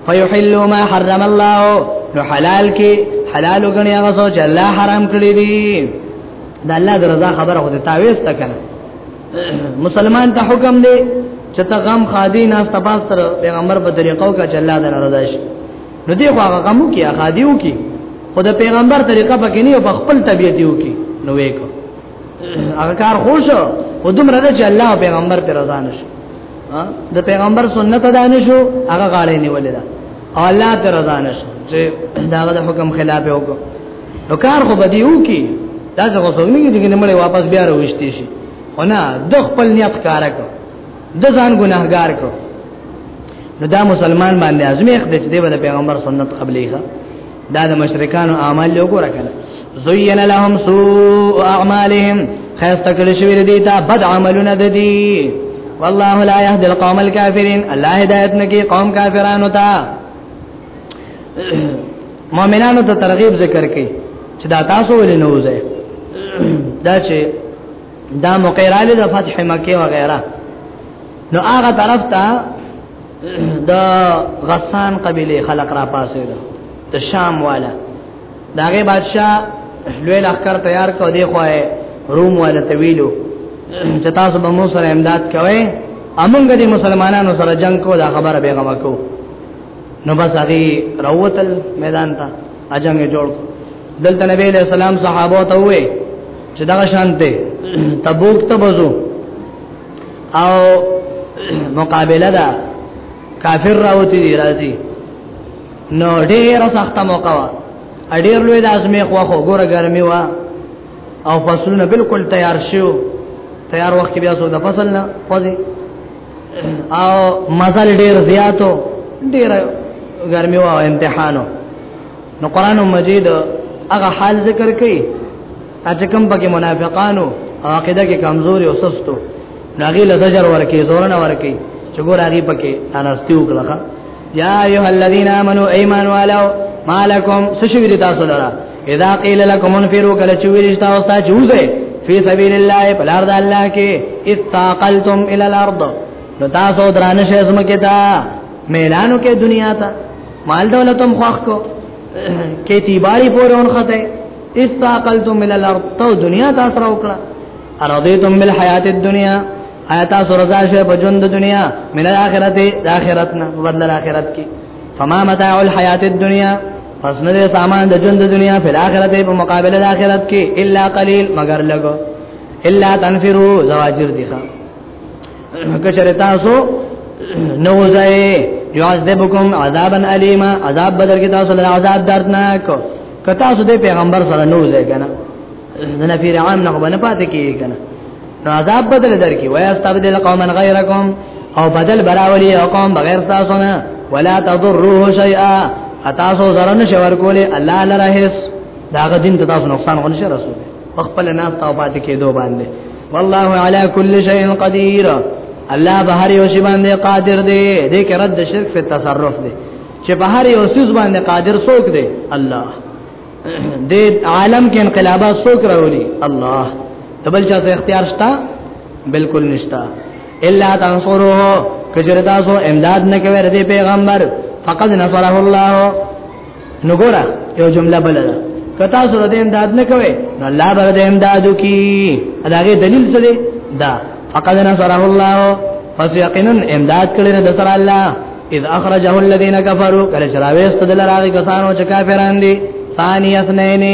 فیحلوا ما حرم الله نو حلال کې حلال وګڼي هغه څه چې الله حرام کړی دی دا الله د رضا خبره خو ته تعویز تکنه مسلمان ته حکم دی چې ته غم خادي نه استباس تر پیغمبر په طریقو کا چې الله د رضا شي نو دی خو هغه غمو کې هغه دیو کې خو د پیغمبر طریقه پکې نه په خپل طبيعت دیو کې نو وېکو هغه کار خوش او دومره چې الله پیغمبر پر رضا نشي د پیغمبر سنت ادا نشو هغه غاړې نیولې ده او الله ته رضا نشو چې داغه د حکم خلاف وکړو نو کار خو بدیو کې دا څنګه څنګه چې نه مړې واپس بیا راوښتې شي خو نه د خپل نیت کار وکړو د ځان ګناهګار کړو نو دا مسلمان باندې ازمیخ د دې د پیغمبر سنت قبلې ښه دا د مشرکانو اعمال یو ګور کړه زین لهم سوء اعمالهم خیسته کړی شوی دی تا بد عملونه د دې والله لا يهدي القوم الكافرين الله هدایت نکي قوم کافرانو ته مؤمنانو ته ترغیب ذکر کړي چې دا تاسو ولې نه وځي دا چې دا مقیراله د فتح مکه و غیره نو هغه طرف ته د غسان قبيله خلق را پاسه ده د شام والا داغه بادشاہ لوی لخر تیار کو دی خو روم والا طویلو چې تاسو به مو سره امداد کوئ امونګ دي مسلمانانو سره جنگ کو دا خبره بیغم کو نو بس هغه روتل میدان ته اجنګ جوړ دلته نبی له سلام صحابه ته وې چې دا شانته تبوک ته بزو او مقابله ده کافر راوتی دی راځي نو ډیر سخت موقع وا ډیر لوی لازم یې خو خو ګوره ګرمي وا او فصلونه بالکل تیار شو تیار وخت بیا سو د فصل نه فوزي او مزل ډیر زیاتو ډیر ګرمي او امتحانو نو قران مجید هغه حال ذکر کړي چې کوم پکې منافقانو عقیده کې کمزوري او سستو ناغي لزجر ورکی زورن ورکی چې ګور هغه پکې انستیو کړه یا ایها الذین آمنو ایمان والو مالکم سشویر تاسو لرا اذا قیل لکم انفروا کله چې ویل تاسو ته جوزه فی سبیل الله بلار د الله کې استاقلتم الی الارض نو تاسو درانه شې زمکه تا میلانو کې دنیا ته مال دولتم خوخ کو کې تیباری پورې اونخته استاقلتم الی الارض تو دنیا تاسو راوکړه ارضیتم بالحیات الدنیا آیا تاسو رضا شوه په ژوند د دنیا من الاخرت د اخرت نه بدل الاخرت کې فما متاع الحیات الدنیا پس نه سامان د ژوند د دنیا په اخرت په مقابله د اخرت کې الا قلیل مگر لګو الا تنفروا زواجر دي ښا کچره تاسو نو ځای یعذبکم عذابا الیما عذاب بدل کې تاسو له عذاب دردناک کتا سو دې پیغمبر سره نو ځای کنه نه نه پیر عام نه باندې پاتې کیږي کنه عذاب بدل درکې وای استبدل قوما غیرکم او بدل براولی او قوم بغیر تاسو نه ولا تضروه شیئا تاسو zarar نشي ورکولې الله لره هیڅ داغه دین ته تاسو نقصان غو نشي رسول خپل نه تاسو پاتې کېدو باندې والله علی کل شیء قدیر الله به هر یو شی باندې قادر دی دې کې رد شرک په تصرف دی چې په هر یو شی باندې قادر څوک دی الله د عالم کې انقلابات څوک راولي الله تبل چا ته اختیار شتا بالکل نشتا الا تنصروه کجره تاسو امداد نه کوي د پیغمبر فقد نصره الله نو ګوره یو جمله بل ده کتا سره د امداد نه کوي نو الله بر د امدادو کی اداګه دلیل څه دی دا فقد نصره الله فسيقنا امداد کړي د سره الله اذ اخرجه الذين كفروا کله چراويست دلراغي کسانو چې کافران دي ثاني اثنين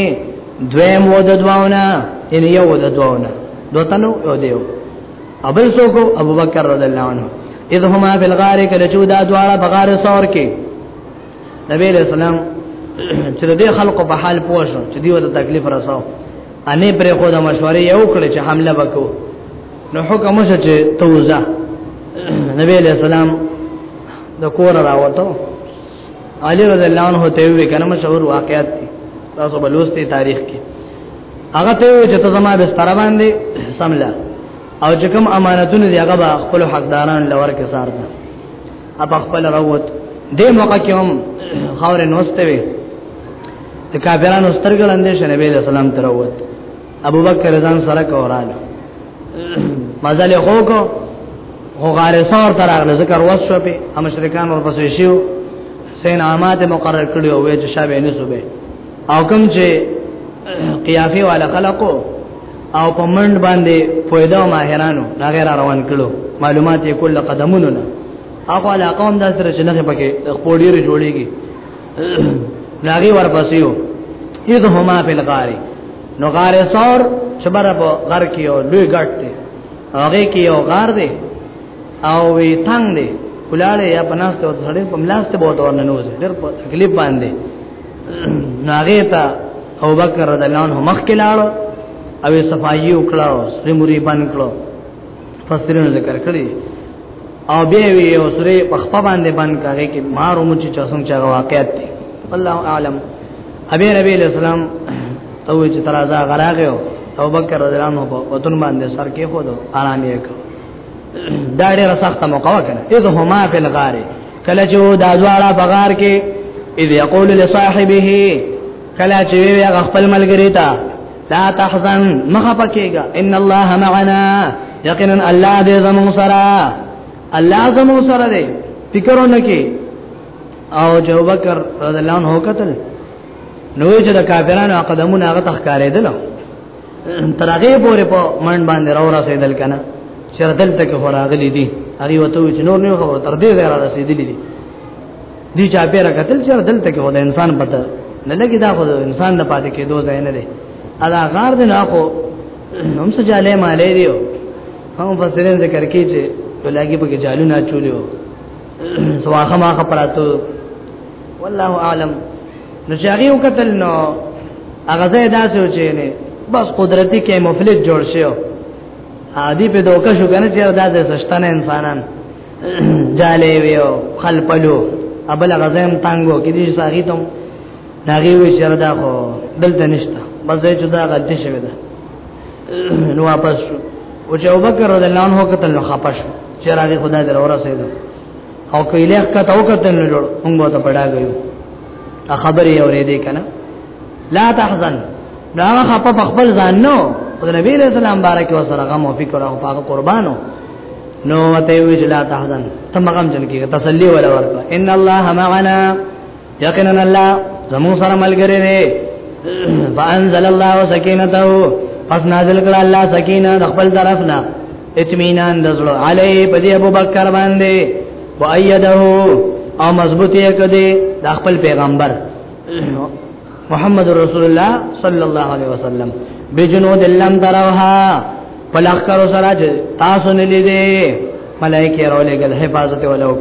دویم و د دواونه ان یو و د دواونه دوتنو یو دیو ابل سوکو ابو بکر رضی الله عنه اذ هما فی الغار کله چې دا دواړه بغار سور کې نبی علیہ السلام چې د خلکو په حال پوښتنه چې دیو ته تکلیف رساو انې پر خو د مشورې یو کړ چې حمله وکړو نو حکم شو چې توزه نبی علیہ السلام د کور راوته علی رضی الله عنه ته وی کنه مشهور واقعیت دي تاسو بلوستي تاریخ کې هغه ته وی چې ته زما بستر باندې سملا او چې کوم امانتونه دی هغه خپل حقداران لور کې سارته اپ خپل راوت دې موقع کې هم خاور نوسته وي د کافرانو سترګل اندیش نبی له سلام تر ووت ابو بکر ځان سره کوراله مزل خو کو خو غار سور تر اغله ذکر وسو په هم مشرکان ور پسې شیو سین عامات مقرر کړی او وې چې شابه نه صبح او کوم چې قیافه والا خلقو او په منډ باندې فائدہ او ماهرانو دا غیر روان کړو معلومات یې کول قدمونو نه هغه علاقه هم دا سره چې نه پکې خپوډیر جوړیږي لاغي ورپسې یو اذ هما فی الغار نو غار سور چې بره په غر کې یو لوی ګټ دی هغه کې یو غار دی او وی تنگ دی کلاله یا پناسته او سړې په ملاسته بہت اور نه نوځي ډېر په تکلیف باندې ناغه تا ابو بکر رضی الله عنه مخ کې لاړو او صفایي وکړو سری مری باندې کړو فسرین ذکر کړی او بیا وی او سری په خپل باندې باندې کاږي کې مارو مچ چې څنګه چې واقعیت دی الله اعلم ابي نبی اسلام ته وی چې ترازا غراغیو ابو بکر رضی الله عنه په وطن باندې سر کې خو دو آرام یې کړ دا ډېر سخت موقع وکړه اذ هما فی الغار کله چې دا دواړه بغار کې اذ یقول لصاحبه کله چې وی هغه خپل ملګری ته لا تحزن مخه پکېګا ان الله معنا یقینا الله دې زموږ سره الله زموږ سره دې فکرونه کې او جو بکر رضی الله عنه قتل نو چې د کافرانو قدمونه هغه تخکارېدل تر هغه پورې په من باندې راو رسیدل کنه چر دلته کې خوراغلي دي هغه وته چې نور نه خبر تر دې غیر رسیدلې دي دي چا پیرا قتل چر دلته کې خدای انسان پته نه لګي دا خو انسان د پاتې کې دوه ځای نه دي ادا غار دې نه خو هم څه جاله مالې دیو هم فسرین ذکر کې چې ولګي په کې جالو نه چولیو سواخه ما خبراتو والله اعلم نو چاغي وکتل نو هغه ځای داسې و چې نه بس قدرتي کې مفلج جوړ شو عادي په دوکه شو کنه چې دا د سشتنه انسانان جالې ویو خلپلو ابل غزم تانګو کې دې ساغي تم داغي وی شردا خو دلته نشته بس چې دا غلطي شوی ده نو واپس شو او چې ابوبکر رضی الله عنه کتل نو خپش چې راځي خدای دې اور سره او کله کته او کتل نو جوړ موږ ته پډا غيو ا خبرې اورې دې کنه لا تحزن دا خپ په خپل ځان نو او نبی رسول الله مبارک وسره غم او فکر او پاک قربانو نو وته وی لا تحزن تم غم جن کې تسلی ولا ورکړه ان الله معنا یقینا الله زمو سره ملګری دی فانزل الله سکینته پس نازل کړه الله سکینه د خپل طرفنا اطمینان دزړو علی پدی ابو بکر باندې و ایده او مضبوطی کده د خپل پیغمبر محمد رسول الله صلی الله علیه وسلم بجنود لم تروها فلخر سراج تاسو نه لیدې ملائکه راولېګل حفاظت ولوک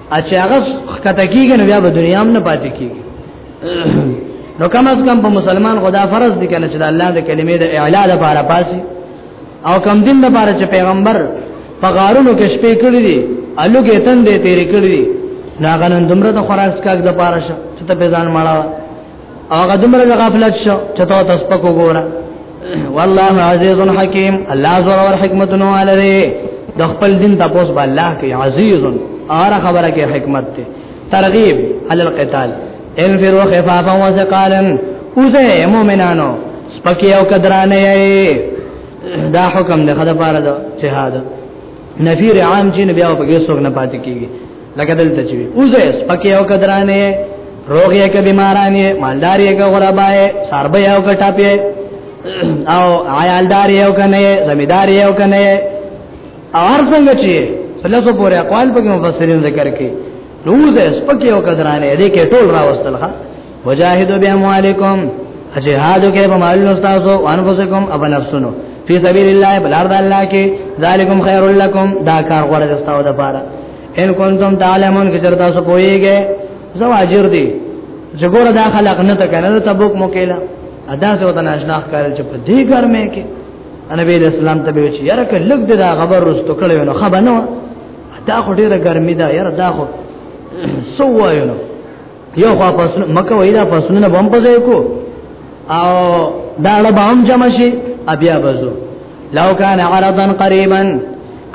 اچھا هغه خطا کیږي نو بیا په دنیا هم نه پاتې کیږي نو کم از کم په مسلمان خدا فرض دي کنه چې د الله د کلمې د اعلا لپاره پاسي او کم دین لپاره چې پیغمبر په غارونو کې شپې کړې دي الګې تن دې تیرې کړې دي ناغنن دمره د خراس کاک د پاره شه چې ته به ځان مړاوه هغه دمر غفلت شو چې تاسو تاسو پکو ګوره والله عزیز حکیم الله زور ور حکمتونو علي د خپل دین تاسو به الله کې عزیز اور خبره کې حکمت ته ترغیب علی القتال انفروا خفافا وثقالا اوزه مؤمنانو سپکی او قدرانه یې دا حکم د خدای پاره د جهاد نفیر عام چې بیا په کې څوک نه پاتې کیږي لکه دلته چې اوزه سپکه او قدرانه روغې کې بیمارانه مالداري کې غربای سربې او کټاپې او عیالداري او کنه زمیداری او کنه او هر څنګه چې سلسو پورې اقوال په مفسرین ذکر کړي روزه سپکه او قدرانه دې کې ټول راوستل ښه وجاهدوا باموالکم جهاد کې په مال استادو او انفسکم او نفسونو فی سبیل الله بلار د الله کې ذالکم خیر لکم دا کار غوړه استاو د پاره ان کنتم تعلمون کې چرتا سو پويږي زواجر دی جګور دا خلق نه تکنه تبوک موکلا ادا سو ته ناشنا کار چې په دې ګرمه کې نبی اسلام ته وی چې یاره که لګ د خبر رستو کړو نو خبر نه دا خو ډیره ګرمي ده یاره دا خو سو وایو نو یو خوا پس مکه وای دا پسونه بم پځای کو او دا له بام جمع شي بیا بزو لو کان عرضا قریبا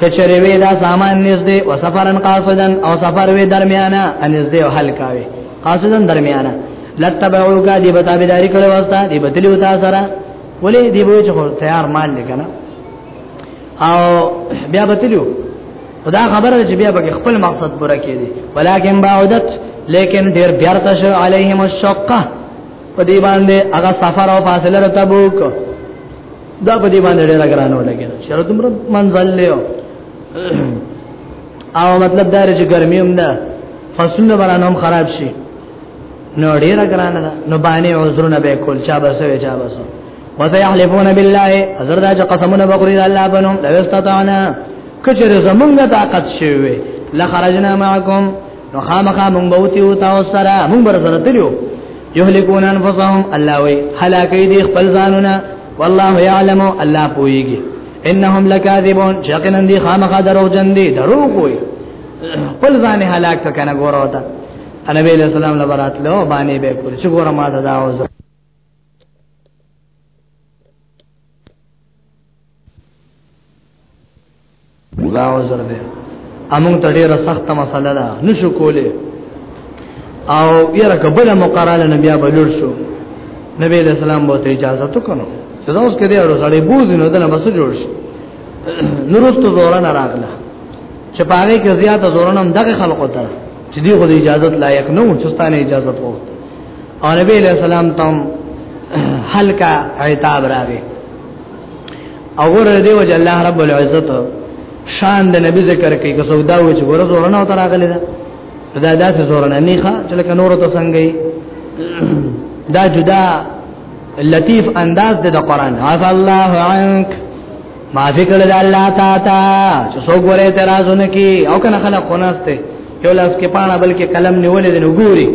کچری وی دا سامان نږدې او سفرن قاصدن او سفر وی درمیانه نږدې او هلکا وی قاصدن درمیانه لتبعو کا دی بتا بیداری کړو واسطه دی بتلی وتا سره ولې دی وې چې تیار مال لګنه او بیا بتلیو خدا خبره چې بیا به خپل مقصد پوره کړي ولکن بعدت لیکن ډیر بیارته شو علیهم الشقه په دې باندې هغه سفر او فاصله را تبوک دا په دې باندې ډیر ګرانو لګي شر تمر منزل لیو او مطلب دا چې ګرمي هم ده فصلونه برانوم خراب شي نو ډیر ګرانه ده نو باندې عذرونه به کول چا بسوي چا بسو وسيحلفون بالله حضرت قسمنا بقري الله بنهم لو استطعنا کچره زمونږه طاقت شوی لخرجنا معكم نو خامخا مونږ بوتی او تاسو سره مونږ بر سره تلو یهلكون انفسهم الله وی هلاکی دی خپل ځانونه والله يعلم الله پويږي انهم لكاذبون یقینا دی خامخا درو جن دی درو کوي خپل ځان هلاک کنه ګور وتا نبی علیہ السلام لبرات لو باندې به کول چې ګور ما دا اوس دا وزر دی امون ته ډیره سخته مسله ده نشو کوله او یره کبل مقراله نبی بلور شو نبی له سلام بو ته اجازه تو کنو چې دا اوس کې دی اړو سړی بوز نه دنه بس جوړ شي نورستو زورن راغله چې پاره کې زیاته زورن هم دغه خلقو ته چې دی خو اجازه لایق نه و چې ستانه اجازه وغوښته او نبی علیہ السلام تم حلقہ عتاب راغی او ګور دی وجه الله رب العزت شان د نبی ذکر کوي که سودا و چې ګور زور نه تر اغلی دا دا داسې زور نه نه ښه چې لکه نور ته څنګه دا جدا لطیف انداز د قران عفا الله عنك معافی کړه د الله تا تا چې څو ګوره اعتراضونه کی او کنه خلک خوناسته یو لاس کې پاڼه بلکې قلم نیولې دی نو ګوري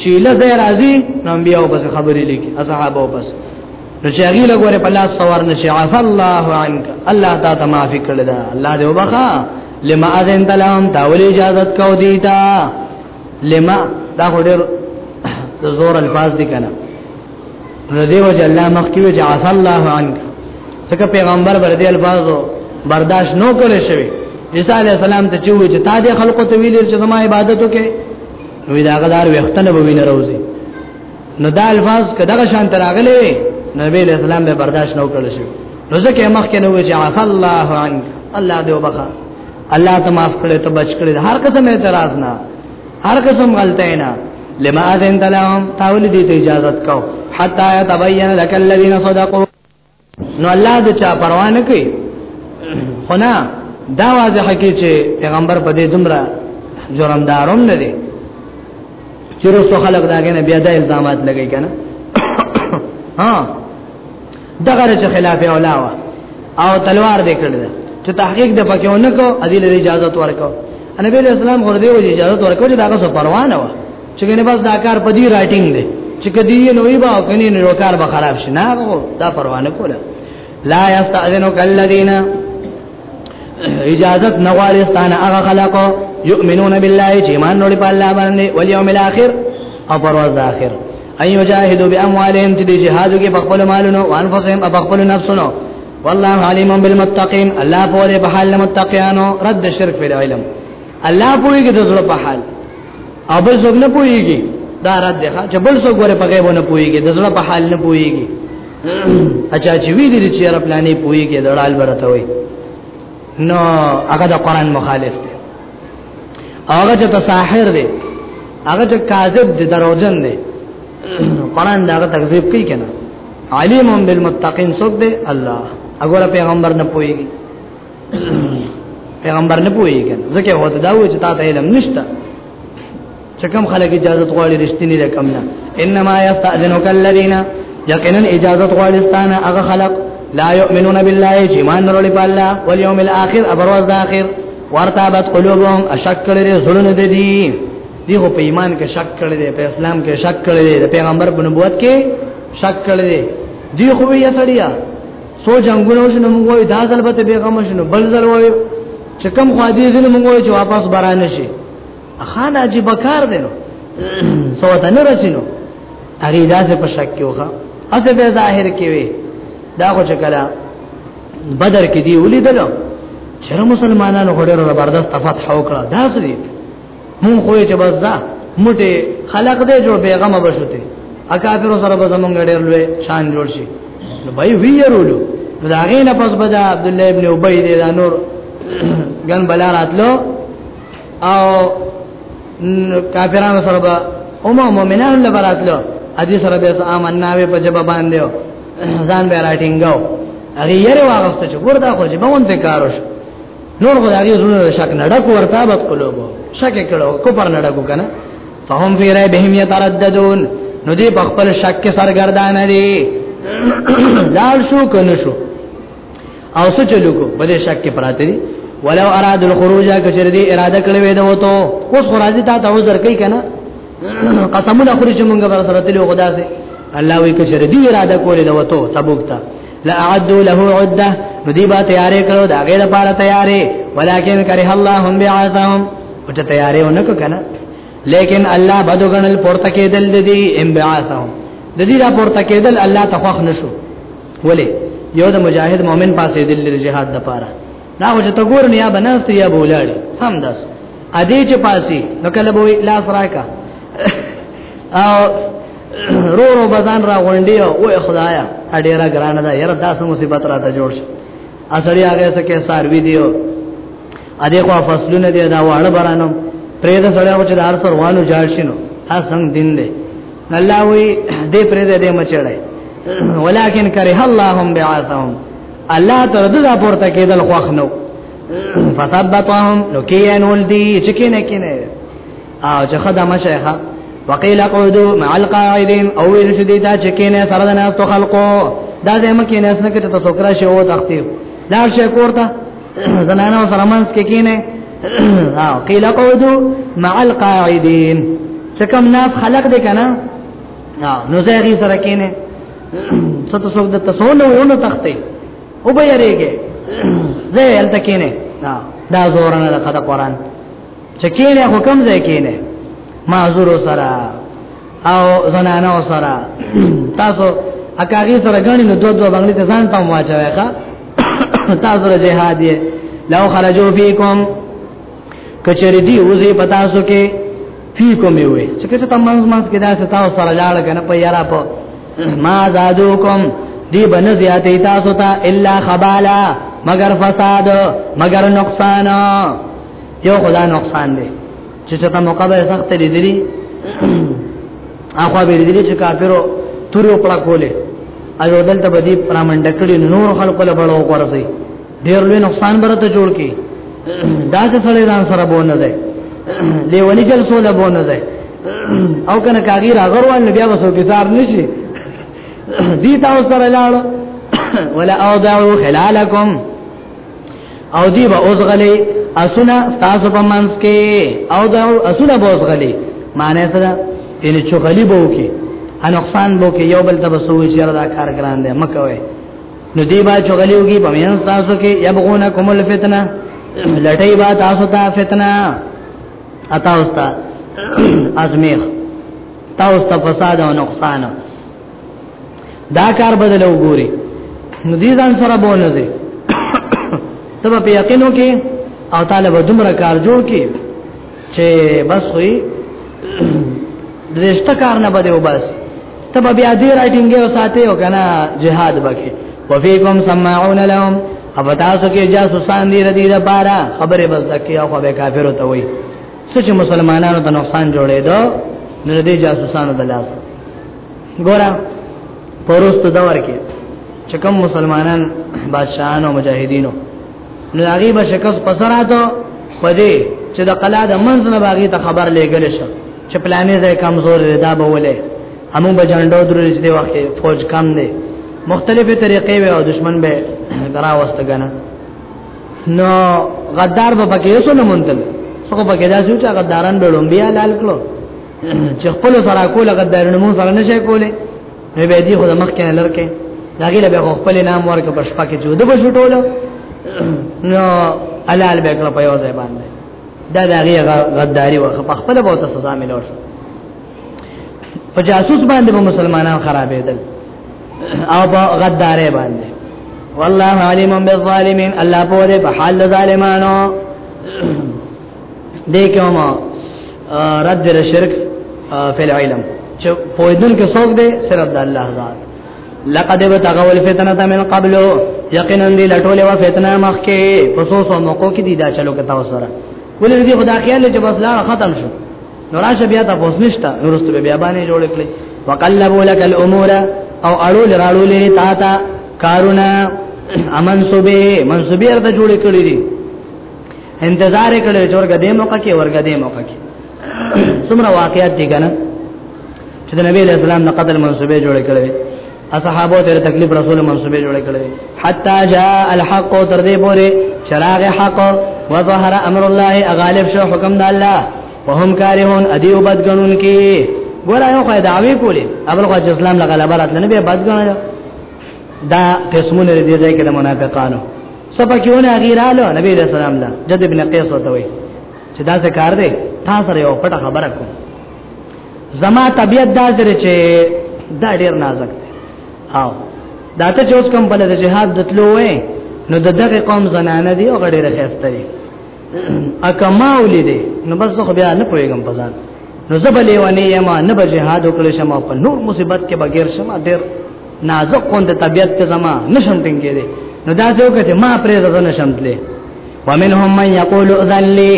چې لزه راځي نو بیا او بس خبرې لیکي اصحاب او بس نو چې هغه له ګوره په لاس سوار نشي عف الله عنك الله تا ته معافي کړل دا الله دې وبخا لما اذن تلام دا ولې اجازه کو دی تا لما دا هډر زور الفاظ دي کنه نو دی وجه الله مخکې وی چې عصى الله عنك څکه پیغمبر بر دې الفاظو برداشت نو کړی شوی عیسی علی السلام ته چوي چې تا دې خلقو ته ویل چې زما عبادت وکې نو دا غدار وختنه به وینه روزي نو دا الفاظ کداغه شان تراغلې وي نبی علیہ السلام به برداشت نو کړل شي نو ځکه مخکې نو چې عف الله عنك الله دې وبخا الله ته معاف کړې ته بچ کړې هر قسم اعتراض نه هر قسم غلطه نه لما اذن تلهم تاول دي ته اجازه کو حتا يتبين لك الذين صدقوا نو الله د چا پروا نه کوي خنا دا واضح کی چې پیغمبر په دې دمرا جرمدارم نه دي چې رسو خلق داګه نه بیا د الزامات لګی کنه ها دغه چې خلاف اولا وا او تلوار دې کړل چې تحقیق د پکې ونه کو ادي له اجازه ورکو نبی له اسلام غره دی وجه اجازه ورکو چې داګه سو پروا نه وا چې نه بس دا کار پدی رائټینګ دی چې کدی نو وی با او کني نو کار به خراب شي نه دا پروا نه کوله لا یستاذنک الذین اجازت نغوالستان اغا خلقو یؤمنون بالله چې ایمان لري په الله باندې او یوم الاخر او پرواز اخر اي يجاهدوا باموالهم چې جهاد کې په خپل مالونو او انفسهم په خپل نفسونو والله عليم بالمتقين الله په دې په حال متقينو رد شرک په علم الله پوهیږي د زړه په حال او بل څوک نه پوهیږي دا رد ده چې بل څوک غره په غیب نه پوهیږي د زړه په حال نه پوهیږي اچھا چې وی دي چې رب لانی پوهیږي د ډال برته وي نو هغه د قران مخالف دی هغه چې ته ساحر دی هغه چې کاذب دی دروژن دی قران دا تکذیب کوي کنه علیم بالمتقین څوک دی الله هغه پیغمبر نه پويږي پیغمبر نه پويږي ځکه هوته دا و چې تا ته علم نشته چې کوم خلک اجازه غواړي رښتینی ده کوم نه انما یستاذنک الذین یقینا اجازه غواړي ستانه هغه خلک لا یؤمنون بالله جمان نور لپاره الله والیوم الاخر ابروز الاخر ورتابت قلوبهم اشک کړي زړونه دي دي دی خو په ایمان کې شک کړي دي په اسلام کې شک کړي دي پیغمبر په نبوت کې شک کړي دي دی خو یې سړیا سو جنگونو شنو موږ وای دا ځل به پیغمبر شنو بل ځل وای چې کم خو دې ځل موږ وای چې واپس برانه شي خان عجیب کار دی نو سو ته نه رسینو هغه داسې په شک کې وخه اته به ظاهر کې وي دا خو چکلا بدر کې دی ولیدل چې مسلمانانو غوډره زبردست فتح وکړه دا څه دي مون خو یې چې بس دا موټي خلق دې جوړ بیغم بشوته اکافر سره به زمونږ ډېر لوی شان جوړ شي نو بای ویرولو دا غینه پس بدا عبد الله ابن ابی دې دا نور ګن بلاراتلو او کافرانو سره به او مؤمنانو له براتلو ادي سره به آمنا وي په جواب باندې ځان به راټینګاو هغه یې راغست چې وردا خو جواب مونږ ته کاروش نور خو هغه زړه شک نه ډک ورتا بس کولو شک کړو کو پر نه ډکو کنه فهم فی ریبهم یترددون نو دې په خپل شک کې سرګردان دي لال شو کنه شو او څه چلو کو په دې شک کې پراته دي ولو اراد الخروج کچر دې اراده کړې وې دا وته اوس خراجي تا ته عذر کوي کنه قسمونه خوري چې مونږ بر سره تلو خدا سي الله وی کچر دې اراده کولې دا وته تبوک ته لا اعدوا له عده ندی با تیارې کړو دا غیر لپاره تیارې ولکن کرے الله هم بعثهم او ته تیارې ونکو کنه لیکن الله بدو غنل پورته کېدل دې انبعاثهم د دې را پورته کېدل الله تخوخ نشو ولی یو د مجاهد مؤمن پاسې دل جهاد د پاره دا و چې ته ګور نه یا بناست یا بولاړ سم داس ا دې چې پاسې نو کله به لاس راکا او رو رو بزان را غونډي او خدایا اډیرا ګرانه ده یره داسه مصیبت راته جوړ شي اصلي هغه څه کې سار ویډیو ا دې خو فصلونه دې دا واړه برانو پرې دا سره او چې دار سر وانو جاړ شینو ها څنګه دین دې الله وی دې پرې دې مچړای ولکن کرے اللهم بعاثهم الله تر دې دا پورته کېدل خوښ نو فثبتهم نو کینول دي چې کینه کینه او چې خدامه شیخه وقیل قعدو مع القاعدین او ویل شدی دا چې کینه سره د ناس تو خلقو دا دې مکه نه اسنه کې ته څوکرا شی او تختی دا شی کوړه زنانه سره منس کې کینه او قیل قعدو مع القاعدین چې کوم ناس خلق دې کنه نو زهري سره کینه ست څوک د تسول نو یو تخته او به یریږي زه الته کینه دا زور نه د قرآن چې کینه خو کم ځای کینه معذور سره او زنانه سره تاسو اکاغي سره غنی نو دوه دوه باندې ځان پام واچوي ښا تاسو له جهاد یې لو خرجو فیکم کچری دی وزي پتا سو کې فیکم یې وي چې کته تمنځ منځ کې دا تاسو سره لاړ کنه په یارا په ما زادوکم دی بن زیاتې تاسو ته الا خبالا مگر فساد مگر نقصان یو خدا نقصان دی چې چاته موقع به سخت لیدلی اخو به لیدلی چې کافرو تور او پړه کوله او دلته به دې پرامنډ کړي نور خلکو له بلو ورسي ډیر لوی نقصان برته جوړ کی دا چې سړی ځان سره بونه ده لیونی جل سوله بونه ده او کنه کاغی راغروان بیا وسو کې زار نشي دي تاسو سره لاړو ولا اوضعوا خلالکم او دی به اوسغلی اسونه تاسو په منځ کې او دا اسونه به اوسغلی معنی څه ده ان چغلی بو کې ان نقصان بو کې یو بل تبسوي چې دا کار ګران دی مکوي نو دی با چغلیوږي په منځ تاسو کې یبغونکم الفتنه لټي با تاسو ته فتنه اتا اوستا ازمیخ تاسو ته فساد او نقصان دا کار بدل وګوري نو دې ځان سره بونه دي ته په یقینو کې او طالب دومره کار جوړ کې چې بس وي درشته کار نه بده وباس ته بیا دې راټینګې او ساتي او کنه جهاد بکې وفيكم سماعون لهم او تاسو کې جاسوسان دي ردی د بارا خبره بس دکې او به کافر ته وي سچ مسلمانانو ته نقصان جوړې دو نو دې جاسوسانو د لاس ګورا پروست دور کې چې کوم مسلمانان بادشاہان او مجاهدینو نو هغه به شکست پسراته خو دې چې د قلا د منځ نه باغی ته خبر لګل شو چې پلانې ځای کمزور دی دا به ولې همو به جنډو درې دې وخت فوج کم دی مختلفه طریقې وي او دشمن به درا واستګنه نو غدار به پکې وسو نه مونتل څوک پکې دا سوچا غداران به لومبیا لال کړو چې خپل سره کول غدارونه مو سره نشي کوله نو به دې خو د مخ کې لرکه داګه له به خپل نام ورکه پر شپه کې جوړ به شټول نو علال به کړ په یو ځای باندې دا داګه غداري و خپل به ته سزا ملوش په جاسوس باندې به مسلمانان خرابې دل او په غدارې باندې والله علیم بالظالمین الله په دې په حال ظالمانو دې کوم رد له شرک فی العلم چې پویدن کې څوک دی صرف د الله ذات لقد بتغوا الفتنه من قبل یقینا دې لټول و فتنه مخکې خصوص او موقع کې دی دا چلو کتا وسره ولې دې خدا خیال چې بس لا ختم شو نوراشه بیا تاسو نشته نورست بیا باندې جوړ کړی وقلبوا لك الامور او اړول راړول تا تا کارونه امن صبح منصبیر ته جوړ کړی دي انتظار کړو چې ورګه دې موقع کې ورګه دې موقع کې څومره واقعیت دي کنه چې د نبی له سلام نه قتل منسوبه جوړ کړي اصحابو ته تکلیف رسول منسوبه جوړ کړي حتا جاء الحق تر دې پورې چراغ حق وظهر امر الله غالب شو حکم د الله وهم کارهون ادي وبدګنون کې ګور یو خدای دعوی کولی اول خو اسلام لغلا برات نه به بدګنل دا قسمونه دې ځای کې د منافقانو سبا کې ونه غیراله نبی له سلام له جد ابن قیس وته وي چې دا څه کار دی تاسو سره یو پټه خبره کوم زما طبیعت دا سره چې دا ډیر نازک دی او دا ته چې اوس کوم بل د جهاد دتلو وې نو د دغه قوم زنانه دی او غډیره خسته دی اکما ولیدې نو بس خو بیا نه پويګم پزان نو زبلې ونی یما نه به جهاد وکړې شم په نور مصیبت کې بغیر شم ډېر نازک کوند طبيعت کې زما نشم ټینګې دي نو دا څه وکړي ما پرې زړه نشم تلې ومنهم من یقول اذلی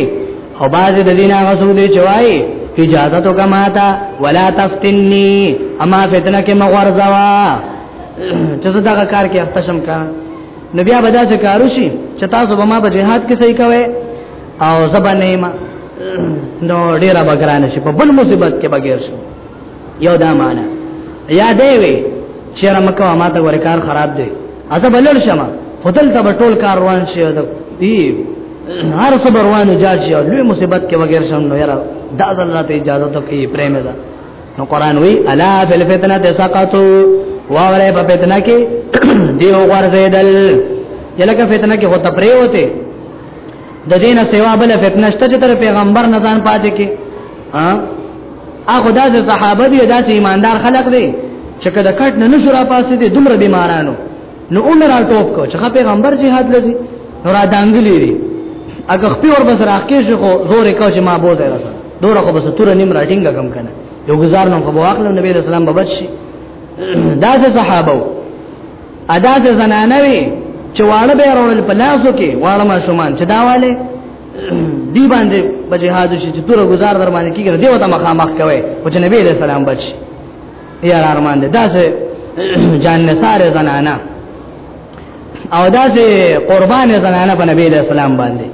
او باز د دینه غسو دي چوي اجازه تو کما تا ولا تفتنی اما فتنه کې مغرزوا چې دا کار کې افتشم کا نو بیا به دا څه کارو شي چې تاسو به ما په جهاد کې صحیح کوي او زبانه ما نو ډیره بګرانه شي په بل مصیبت کې بغیر شو یو دا معنا یا دی وی چې رمکه ما ته ورکار خراب دی اته بلل شمه هوتل ته ټول کار روان شي دا دی هر څه روان جاج شي لوی مصیبت کې بغیر شم نو یاره دا الله ته اجازه ته کوي پرېمه ده نو قران وی الا فی الفتنه تسقطو واوره په فتنه کې دی وغورځیدل یلکه فتنه کې هوته پریوته د دینه سیوا بل فتنه شته چې تر پیغمبر نه ځان پاتې کې ها هغه د صحابه دی د ایماندار خلق دی چې کله کټ نه نشو را پاسې دي دومره بیمارانو نو عمر ټوپ کو چې پیغمبر جهاد لذي نو را دانګلې دي اګه خپل ور بس راخې شو خو زور کو چې ما بوزه راسه دور خو بس تور نیم راټینګ کم کنه یو گزار نو خو واخل نبی رسول الله بچ شي دا چې صحابه ادا چې زنانه وي چې واړه به راول په لاسو کې واړه ما شومان چې داواله دی باندې بجهاد شي چې تور گزار در باندې کیږي دیو ته مخامخ کوي او چې نبی رسول الله بچ شي یا ارمان ده داسې جان نثار زنانا او داسې قربان زنانا په نبی له سلام باندې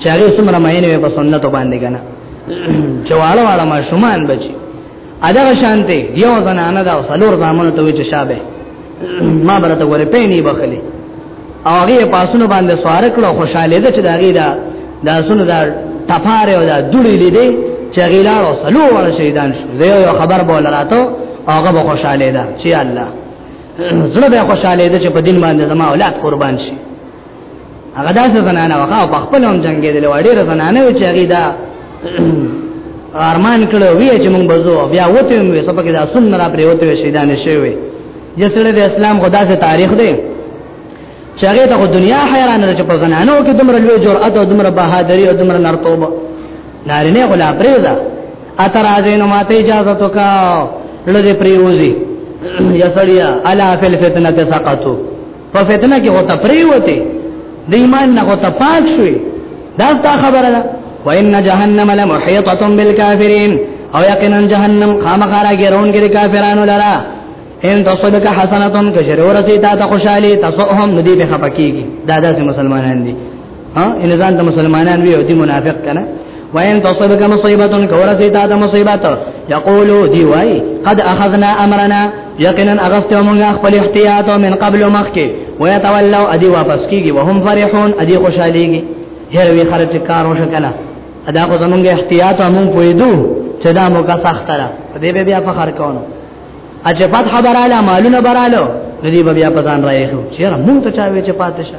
چې هغه څومره مینه په سنت باندې کنه چې واړه واړه ما شومان بچي ادا شانته یو زنانه دا سلور زامن ته وچ شابه ما برته ګوره په نه بخلي او هغه پاسونو باندې سوار کړو خوشاله ده چې دا غي دا دا سونو دا تفاره او دا دوړي لیدي چې غیلار او سلو وړ شهیدان شو زه یو خبر بول راتو هغه به خوشاله ده چې الله زړه به خوشاله ده چې په دین باندې زما اولاد قربان شي هغه داسې زنانه وخا په خپل هم جنگې دل وړې زنانه و چې هغه دا ارمان کړو وی چې مونږ بزو بیا وته مې سبق دا سن را پرې وته شهیدان شوی جسړه د اسلام خدا سے تاریخ دی چې هغه ته دنیا حیران نه چې په زنانو کې دومره لوی جرأت او دومره بهادری او دومره نرتوب نارینه غلا پرېدا اتر ازینو ماته اجازه تو کا لږه پریوزی یا سړیا الا فل فتنه تسقطو په فتنه کې هوته پریوته د ایمان نه هوته پاک شوی دا تا خبره ده وان جهنم لمحيطه بالكافرين او یقینا جهنم خامخارا ګرون کې کافرانو لرا ان تصدق حسنه کشر ورسی تا ته خوشالي تاسو هم ندی به خپکیږي دا داسې مسلمانان دي ها ان ځان ته مسلمانان وي او دي منافق کنه وان تصبك مصيبه كورثي تا ده مصيبه يقولوا دي واي قد اخذنا امرنا يقينا اغفتو من خپل احتياط من قبل مخکي ويتولوا ادي واپس کیږي وهم فرحون ادي خوشاليږي هر وی خرچ کار وشو کنه ادا کو زمونږ احتیاط هم پویدو چې دا موګه سخت را دې به بیا فخر کوو اچ پات خبراله مالونه براله دې به بیا پسان راځو چیرې مونږ ته چا وی چې پاتشه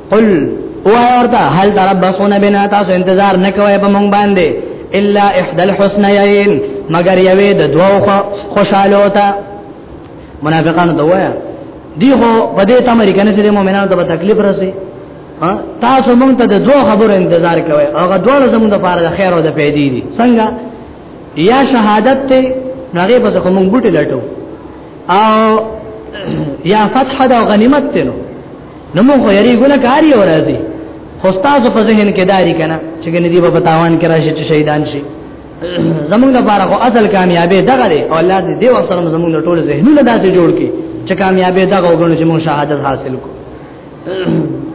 قل او اورتا هل تربصون بنا تاسو انتظار نکوي په مونږ باندې الا احدى الحسنيين مگر یوې د دوو خوشاله وتا منافقانو ته وایا دی خو په دې تمری کنه چې مؤمنانو ته تکلیف راسي تاسو مونږ ته د دوه خبرو انتظار کوي هغه دوه زموږ د پاره د خیر او د پیدې دي څنګه یا شهادت ته هغه به خو مونږ بوټي لټو او یا فتح دا غنیمت ته نو نو مو خو یری ګونه کاری ورازي خو تاسو په ذهن کې داری کنه چې ګنې دی په تاوان کې راشي چې شهیدان شي زمونږ لپاره خو اصل کامیابی دغه دی او الله دې دی وسره زمونږ ټول ذهنونه داسې جوړ کړي چې کامیابی دغه وګڼو چې مون شهادت حاصل کو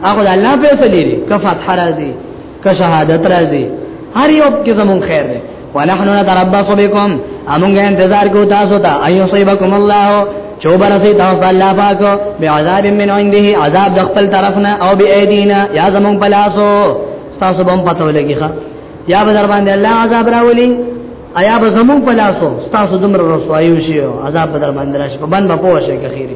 هغه الله په فلیری کفات حرازی که شهادت راځي هر یو کې زمون خیر دی ونحن نتربص بكم امونږه انتظار کو تاسو ته ايو صيبكم الله چوبر سي تاسو الله پاک به عذاب من عنده عذاب د خپل طرفنا او به ايدينا يا زمون پلاسو تاسو بم پته ولګي ښا یا به در باندې الله عذاب راولي ایا به زمون پلاسو تاسو دمر رسوایو شي عذاب به در باندې راشي په باندې په وشه کې خيري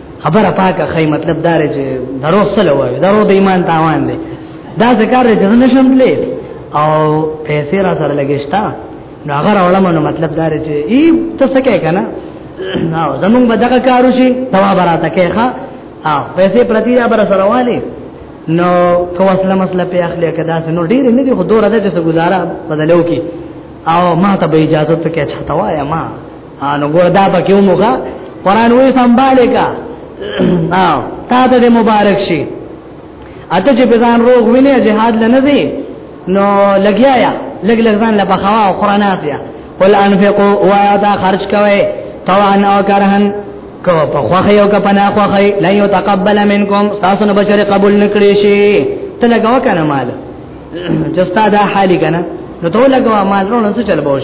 خبره پاکه خی مطلب دا دی چې درو سره وایي درو د ایمان تاوان دی دا ذکر دی چې نه شم تلې او پیسې را سره لګښتا نو هغه راولم نو مطلب دا دی چې ای ته څه کې کنه نو زمونږ به دغه کارو شي ثواب راته کې ښا او پیسې پرتی را بر سره والی نو کو اصله مسله په اخلي کدا سه نو ډیر نه دی خو دوره ده چې گزاره بدلو کی او ما ته به اجازه ته کې چاته وایا ما ان ګوردا پکې ومغه قران وې سنباله کا او تا ته مبارک شي اته چې بزان روغ ویني جهاد لنه دي نو لګیا یا لګ لګ ځان لا بخوا او قران اسیا قل انفقوا ويا خرج کوي طوعا او کرها کو په خوخه یو کپ نه خوخه لا یو تقبل منکم تاسو نه بچره قبول نکړي شي ته لګاو کنه مال جستا دا حالي کنه نو ته لګاو مال نو څه چل بوش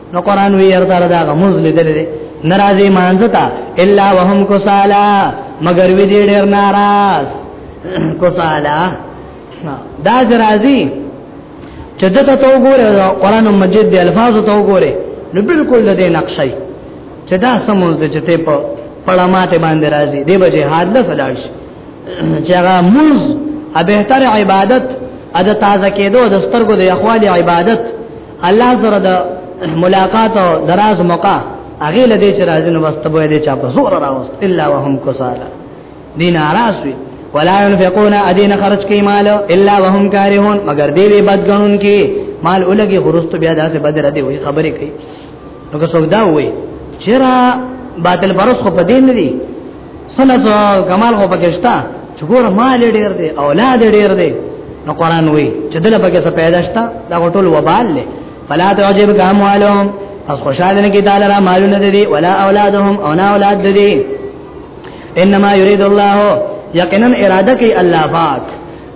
نو قران وی ير تعالی دا غموز لیدل دي ناراضي مانځتا الا وهم کوسالا مگر وی دې ډېر ناراض کوسالا دا راضي چې دته تو ګوره قران مجید دی الفاظ تو ګوره نو بالکل د دې نقشې چې دا سمون دې چې ته په پړماته باندې راضي دی به جهاد له فلاش چې هغه موز ا بهتر عبادت ا د تازه کېدو د سترګو د اخوالي عبادت الله سره د ملاقات او دراز موقع هغه لدې چې راځي نو بس ته به دې چا په زور راوست الا وهم کسالا دین اراسوي ولا ينفقون ادين خرج کی مال الا وهم كارهون مگر دی وی بدګنون کی مال اولګي خرست بیا داسه بدر دی وی خبرې کوي نو که څوک دا وی چیرې باطل پرس خو پدین دی سلس کمال خو پکشتا چې ګور مال ډیر دی اولاد ډیر دی نو قران وی چې دله پکې څه پیدا شتا دا ټول وبال له فلا تعجب کام والهم پس خوشاله نه کی تعالی را مالونه دي ولا اولادهم او نه اولاد دي انما يريد الله یقینا اراده کوي الله پاک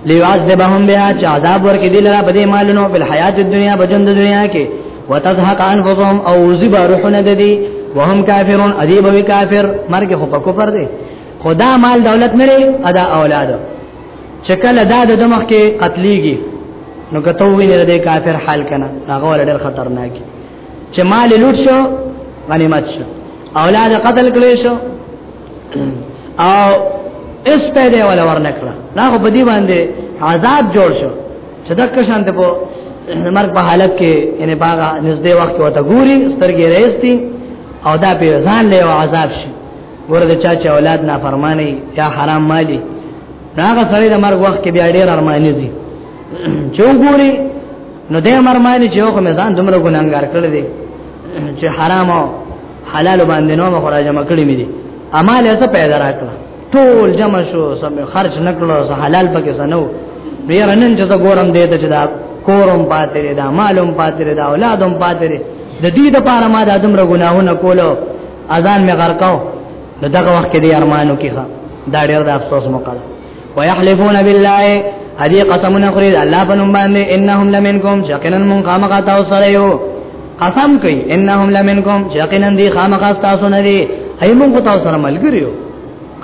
ليعذبهم بها چې عذاب ورکړي دي لره په دې مالونو په حیات دنیا په ژوند دنیا کې وتزهق انفسهم او وزبا روحونه د دې وهم کافرون ادیب وی کافر مرګ خو په کفر دی خدا مال دولت نه لري ادا اولاد چکل ادا د دمخ کې قتلېږي نو کته ویني د کافر حال کنه هغه ور ډېر خطرناک چې مال لوټ شو غنیمت شو اولاد قتل کړي شو او اس په دې ولا ورنکړه دا په دې باندې عذاب جوړ شو چې دا کشان ته په مرګ په حالت کې یعنی باغ نږدې وخت وته ګوري سترګې راځي او دا په ځان له عذاب شي ورته چا چې اولاد نافرمانی یا حرام مالی هغه سړی د مرګ وخت کې بیا ډیر ارمانی زی چې وګوري نو دې مرمانی چې خو مې ځان دومره ګناګار کړل دي چې حرام او حلال باندې نو مخرا جمع کړی مې دي امال یې څه پیدا راکړه ټول جمع شو سم خرج نکړو سه حلال پکې سنو بیا نن چې دا ګورم دې ته چې دا کورم پاتې دا مالوم پاتې دا اولادم پاتې د دې د پاره ما د ادم ر ګناهونه کولو اذان مې غرقاو نو دغه وخت کې دې ارمانو کې ښه دا ډېر د افسوس موقع ويحلفون بالله ادي قسمونه خوري الله په نوم باندې انهم لمنکم یقینا من قامقا تاسو سره یو قسم کوي انهم لمنکم یقینا دي خامقا تاسو نه دي هي مونږ تاسو سره ملګری یو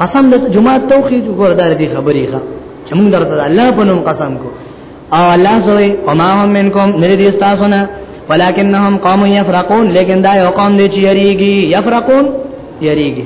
قسم د جمعه توخی ګوردار دي خبرې ښه چې مونږ درته الله په نوم قسم کو او الله سوې او ما هم منکم نه دي تاسو نه ولکنهم قوم یفرقون لیکن دا یو قوم دي چې یریږي یفرقون یریږي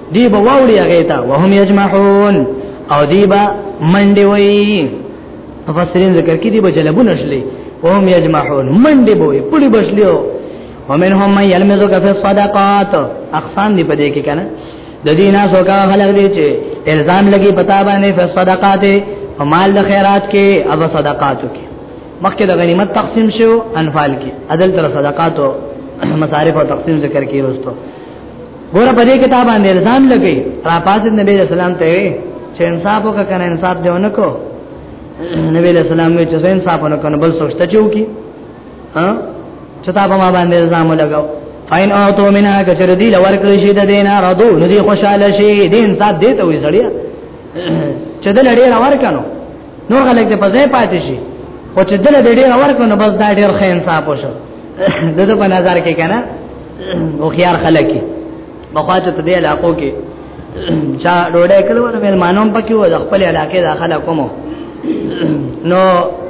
دی به واوړي هغه ته وهم یجمحون او دی به منډي وي مفسرین ذکر کړي دی به جلبونه شلي وهم یجمحون منډي به وي پړي بشلیو ومنهم من يلمزك في الصدقات اقسام دی په دې کې کنه د دینه سوکا خلق دی چې الزام لګي پتا باندې په صدقات او مال د خیرات کې او صدقاتو کې مخکې د غنیمت تقسیم شو انفال کې عدل تر صدقاتو مصارف او تقسیم ذکر کې وروسته ګور په دې کتاب باندې الزام لګي را پات نبی رسول الله ته وي چې انصاف وکړه کنه انصاف دی ونکو نبی رسول الله وی چې انصاف ونکو بل سوچته چوکي ها چتا په ما باندې الزام لګاو فاین او تو مینا کچر دی لور کړی شي د دینا ردو ندی خوشاله شي دې انصاف دی ته وي سړیا چې دل ډیر اور کنو نور غلک ته پځې پاتې شي خو چې دل ډیر اور کنو بس دا ډیر خې انصاف وشو دغه په نظر کې کنه او خيار خلک بخواته ته دی علاقو کې چا ډوډۍ کړو نو مل مانوم پکې و د خپل علاقې داخله کوم نو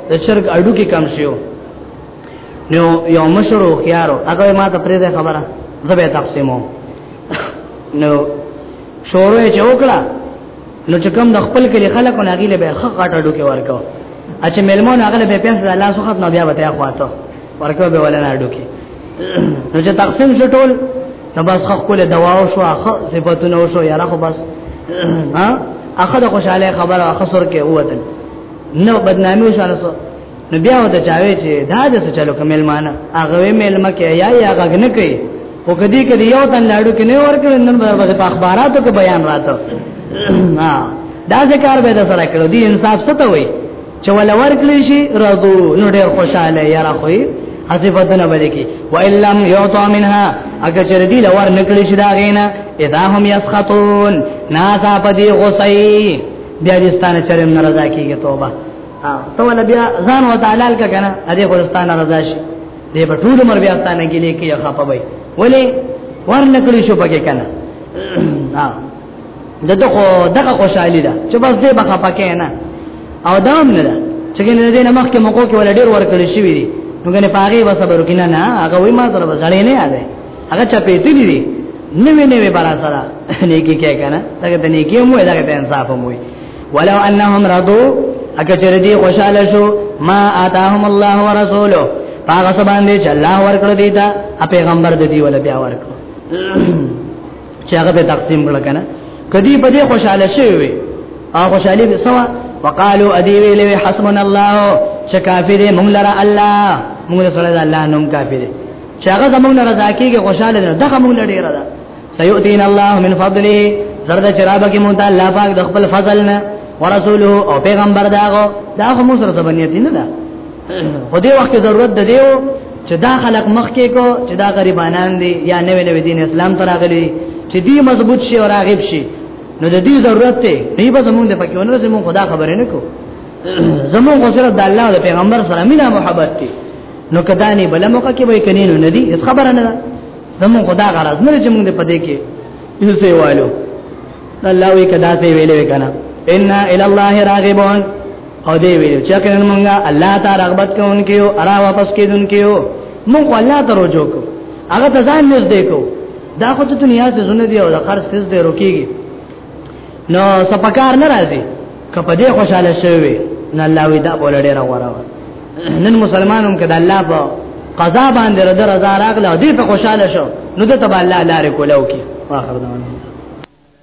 د شرک اډو کې کم شیو نو یو مشرو خيارو هغه ما ته پرې ده خبره زبې تقسیمو نو شورو چې وکړه نو چې کوم د خپل کلی خلکو نه غیله به خغه ټډو کې ورکو اچھا ملمون هغه به پیسې الله سخت نو بیا وته خواته ورکو به ولا نه ډوکی نو چې تقسیم شو ټول نو بس خو کول دوا او شو اخ صفاتونه او شو یاره خو بس ها اخد خوشاله خبر اخ سر کې وته نو بدنامي شو نو نو بیا وته چاوي چې دا د څه چلو کومل مان هغه ملما کې یا یا غږ نه کوي او کدی کدی یو تن لاړو کې نه ورکړ نن به په اخباراتو کې بیان راته ها دا ذکر به د سره کړو دی انصاف څه ته وایي چې ولا ورکړي شي رضو نو ډېر خوشاله یا راخوي اسی بدنه بلکی و الا یعطا منها اگر چر دی لور نکړي شي دا غینا اذا هم یسخطون ناسا پدی غصی بیا دې ستانه چرم ناراضه کیږي توبه تو ولا بیا ځان وتعالل کا کنه ا دې خدستان ناراضه شي دې په ټول عمر بیا ستانه کې لیکي خپه وي ولی ورنکړي شو پکې کنه دته خو دغه خوشحالي ده چې بس دې بخا پکې نه او دام نه ده چې ګنې دې نه مخکې موکو کې ول ډیر ورکړل شي وي نو ګنې پاره به صبر وکینه نه هغه وای ما سره بسړې نه یاده هغه چا پیټې دي نوې نوې بارا سره نیکی کې کنه دا ته نیکی مو دا ته انصاف مو ولو انهم رضوا اکچر دې خوشاله شو ما آتاهم الله ورسوله هغه سبحان دې چې الله ورکړ دې دا پیغمبر دې ولا بیا ورکړ چې هغه به تقسیم کړه کنه کدی په دې خوشاله شي وي او خوشالي به سوا وقالو ادي ویلې حسبنا الله چې کافر مونږ لره الله مونږ سره د الله نوم کافر دی چې هغه زمونږ لره ځکیږي خوشاله ده دغه مونږ لري را ده سيؤتين الله من فضله زرد چرابه کې مونږ ته الله پاک د خپل فضل نه ورسوله او پیغمبر داغو دا خو موږ سره سبنیت نه ده خو دې وخت ضرورت د دیو چې دا خلک مخ کې کو چې دا غریبانان دي یا نوې نوې دین اسلام ته راغلي چې دی مضبوط شي او راغب شي نو د دې ضرورت ته نه به زمونږ د پکې ونه زمونږ خدا خبرې نه کو زمونږ غوښره د الله او د پیغمبر سره مینا محبت دي نو کدا نه بل موقع کې به کني نو ندي اس خبره نه زمونږ خدا غرض نه چې موږ په دې کې یو څه والو الله وی کدا څه ویلې وکنه ان الى الله راغبون او دی ویل چې کنه مونږه الله ته رغبت کوونکیو ارا واپس کیدونکیو مونږ الله ته رجوع کو هغه ته ځان نږدې کو دا خو ته دنیا ته زونه دی او د خر سز دی روکیږي نو سپکار نه راځي کپه دې خوشاله شوی نه الله وی دا بوله ډیر غوړه نن مسلمانوم کده الله په قضا باندې رضا رضا راغله دې په خوشاله شو نو ته تبع الله لارې کولو کی واخر دا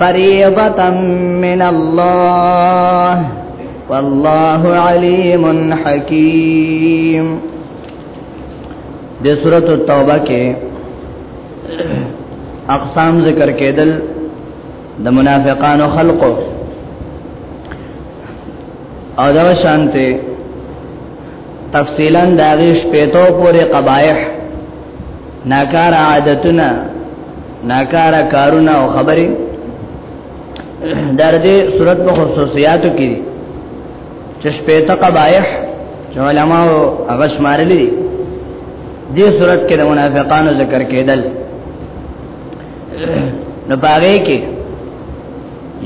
فريضة من الله والله عليم حكيم د سورۃ التوبه کې اقسام ذکر کېدل د منافقانو خلقو او دا شانته تفصیلا داغیش پیتو پورې قبایح ناکار عادتونه ناکاره کارونه او خبرې در دې صورت په خصوصیاتو کې دي چې شپېته قبایح چې علما او هغه شمارلې دي دې صورت کې د منافقانو ذکر کېدل نو پاره کې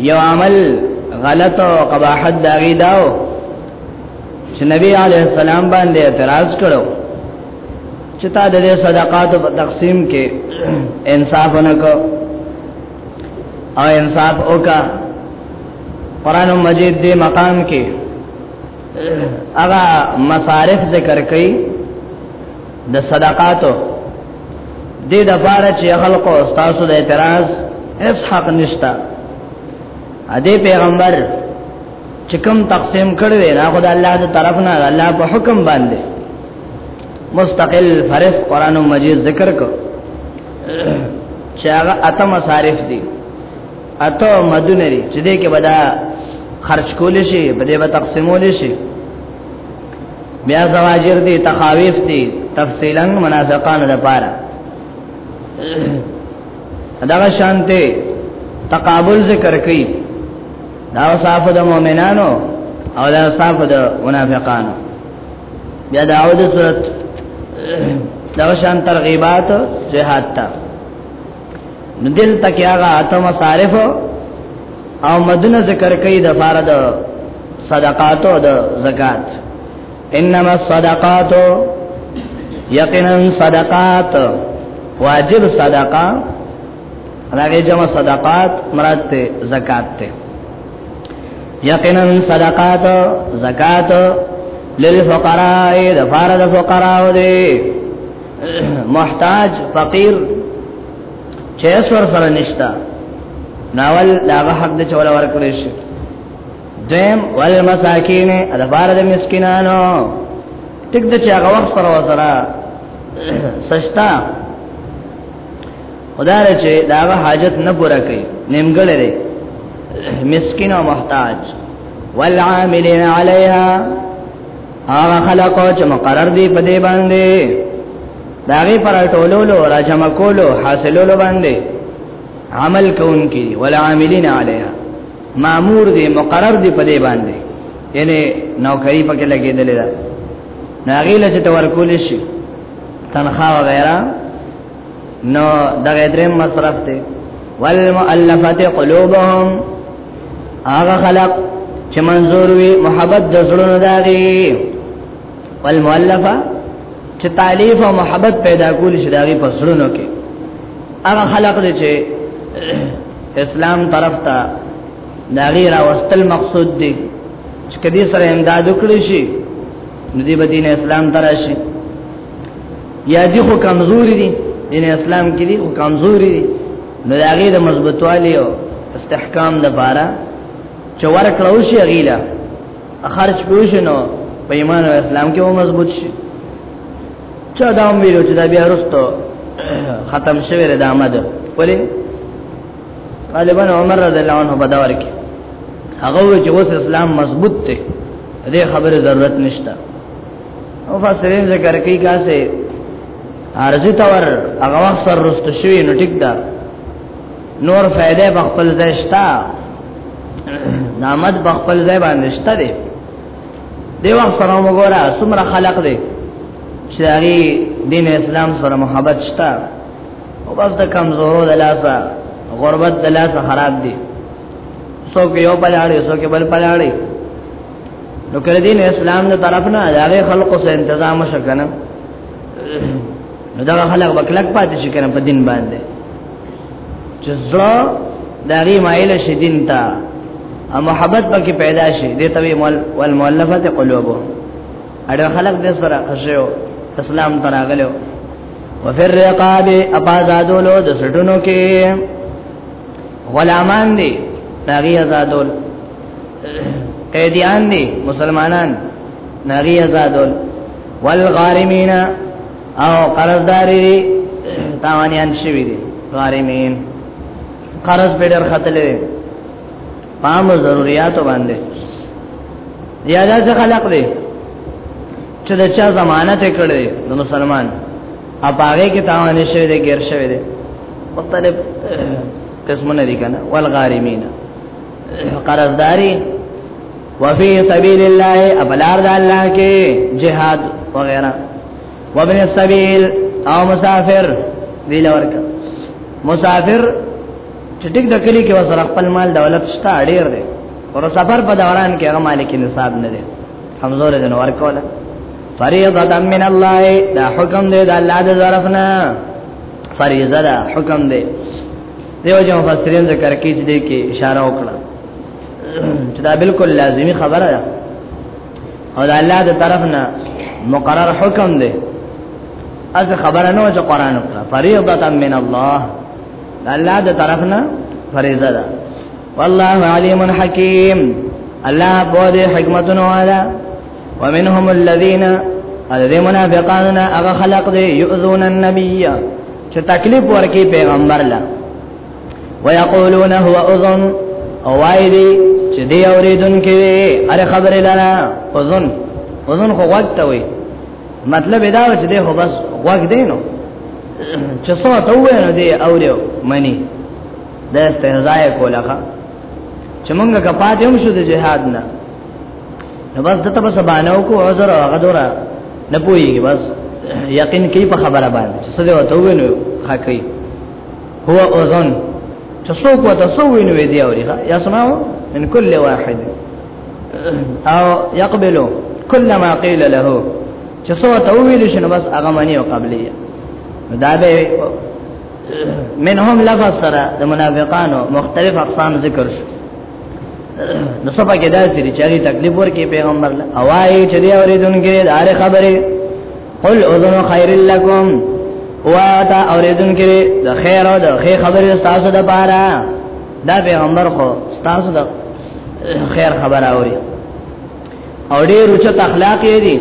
یو عمل غلط او قباحت داغي داو چې نبی عليه السلام باندې اعتراض کړو چې تا د صدقات په تقسیم کې انصاف ونکړ او انصاف وکړه قران مجید دې مقام کې هغه مصارف ذکر کړي د صدقاتو دې د بار چې خلکو استادو د اعتراض اس حق نشتا ا دې پیغمبر چې کوم تقسیم کړی دی هغه د الله د طرف نه الله په حکم باندې مستقل فرض قران مجید ذکر کو چې هغه اتم صارف دي اته مدنری چې دې کې بدا خرج کول شي په دې به تقسیمول شي بیا زواجر دي تخاویف دي تفصیلا منافقان لپاره دا شانته تقابل ذکر کوي دا صاحب د مؤمنانو او دا صاحب د منافقانو بیا دا او د صورت دا شان ترغیبات جهاد تا نو دل تک هغه اتم صارف او مدن ذکر کوي د فرض صدقات او د زکات انما الصدقات یقینا صدقات واجب صدقه راغی جمع صدقات مراد ته زکات ته یقینا صدقات زکات للفقراء د فار د فقراء دی محتاج فقیر چې سور سره نشتا ناول دا حق د چول ورکړي شي دیم ول مساکین د فار د مسکینانو ټیک د چې هغه وخت سره وسره سشتا خدای چې دا حاجت نه پوره کوي نیمګړی لري مسکین او محتاج والعاملین علیها هغه خلق چې مقرر دي په دې باندې داغه پر ټولولو راجم کولو حاصلولو باندې عمل کوونکی والعاملین علیها مامور دي مقرر دي په دې باندې یعنی نوکری پکې لګېدلې ده ناغیله چې تور کول شي تنخواه وغیرہ نو دغه دریم مصرف ته والمؤلفه قلوبهم هغه خلق چې منظور وي محبت د زړونو داغي والمؤلفه چې تعلیف او محبت پیدا کول شي داغي په زړونو کې هغه خلق دي چې اسلام طرف ته داغي راوستل مقصود دي چې کدي سره امداد وکړي شي ندی بدین اسلام تراشي یا دي خو کمزوري دي دین اسلام کې دي خو کمزوري دي نو دا غي د مضبوطوالي او استحکام د بارا چې ورکړو شي غیلا خرج پوښنو په ایمان او اسلام کې و مضبوط شي چا دا ویلو چې دا بیا رستو ختم شوی د آمد ولی غالبا عمر رضی الله عنه په دور کې هغه چې اوس اسلام مضبوط دی دې خبره ضرورت نشته او فسرین ذکر کوي کاسه ارزی تور هغه وخت سر رست شوی نو ټیک ده نور فائدې په خپل ځای شتا نامد په خپل ځای باندې شته دی دی وخت سره وګوره څومره خلق دی چې هغه دین اسلام سره محبت شته او بس د کمزورو د لاسه غربت د لاسه خراب دي څوک یو پلاړي څوک بل پلاړي نو کله دین اسلام نه طرف نه هغه خلق سره تنظیم شکنه نو دا خلق وکلک پاتې شي کنه په دین باندې چې زړه دغه مایل شي دین ته او محبت پکې پیدا شي دې ته مول والمؤلفه قلوب اړه خلق دې سره خشيو اسلام تراغلو وفر رقاب اپازادولو د سټونو کې غلامان دي ناغي آزادول قیدیان دي مسلمانان ناغي آزادول والغارمین او قرضداري دي تاوانیان شوی دي غارمین قرض به در خطلې پام ضرورت باندې یا دا خلق دي چې دا چا ضمانت کړي د مسلمان اپاره کې تاوان شوی دی غیر شوی دی مختلف قسمونه دي کنه والغارمین قرضداري وفي سبيل الله ابلار د الله کې جهاد وغيرها وابن السبيل او مسافر دی لورک مسافر چې ټیک د کلی کې وسره خپل مال دولت شته اړیر دی او سفر په دوران کې هغه مالک نصاب نه دی کمزور دی نو ورکوله فریضه من الله دا حکم دی د الله د طرفنا فریضه دا حکم دی دیو جن مفسرین ذکر کوي چې دې کې اشاره وکړه چې دا بالکل لازمی خبره ده او د الله د طرفنا مقرر حکم دی از خبره نه چې قران وکړه فریضه من الله د الله د طرفنا فریضه ده والله علیم حکیم الله په دې حکمتونو والا ومنهم الذين الذين منافقون اغه خلق دي يؤذون النبي چې تکلیف ورکی پیغمبر لا ويقولون هو اذن او وای دي چې دی اوریدونکو اره خبر لرا اذن اذن خو وخت ته وي مطلب دا چې دی خو بس وخت دی نو چې څو ته وینو دی اوریو منی د استهزاء کوله چې مونږه کپاتې هم شو د جهاد نه نو بس دته بس باندې کو عذر هغه دورا نه پويږي بس یقین کوي په خبره باندې څه دی وته وینو خاکي هو اذن تسوق وتسوين ويدي اوريها يسمعه من كل واحد او يقبل كل ما قيل له تسو تويل شنو بس هغه منی او قبليه دا به منهم لفظ سره د منافقانو مختلف اقسام ذکر شو نو سبا کې دا چې چاري تکلیف ورکې پیغمبر له اوای چې دی اوریدونکو دار خبره قل اذن خیر لکم وا تا اوریدونکو د خیر او د خیر خبره تاسو د پاره دا پیغمبر خو تاسو د خیر خبره اوري او ډیر اوچت اخلاق یې دي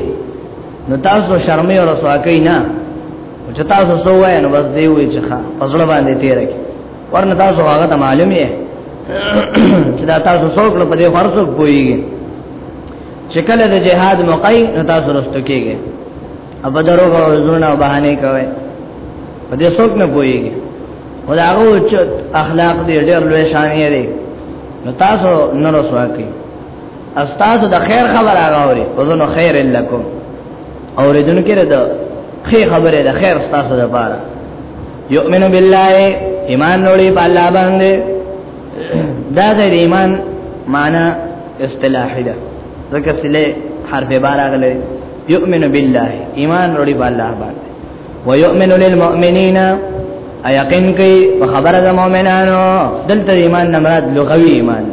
نو تاسو شرمې او رسوا کوي نه چې تاسو سوای نو بس دی وی چې ښا فضل باندې تیر کی ورنه تاسو هغه ته معلوم یې چې دا تاسو څوک له دې فرصو کویږي چې کله د جهاد موقعي تاسو رسټو کېږي اب درو غوونه او بهانه کوي په دې څوک نه کویږي ولا هغه چې اخلاق دې ډېر لوی شان یې دی نو تاسو نه رسوا کوي استاد د خیر خبر هغه اوري وزنو خیر لکم اوریدونکو ته د خیر خبره د خیر تاسو لپاره یؤمن بالله ایمان نوړي په الله باندې دا د ایمان معنا اصطلاحي ده ځکه سله حرف بار اغله یؤمن بالله ایمان نوړي په الله باندې ويؤمن للمؤمنین ایقین کوي په خبره د مؤمنانو دلته ایمان نه مراد لغوي ایمان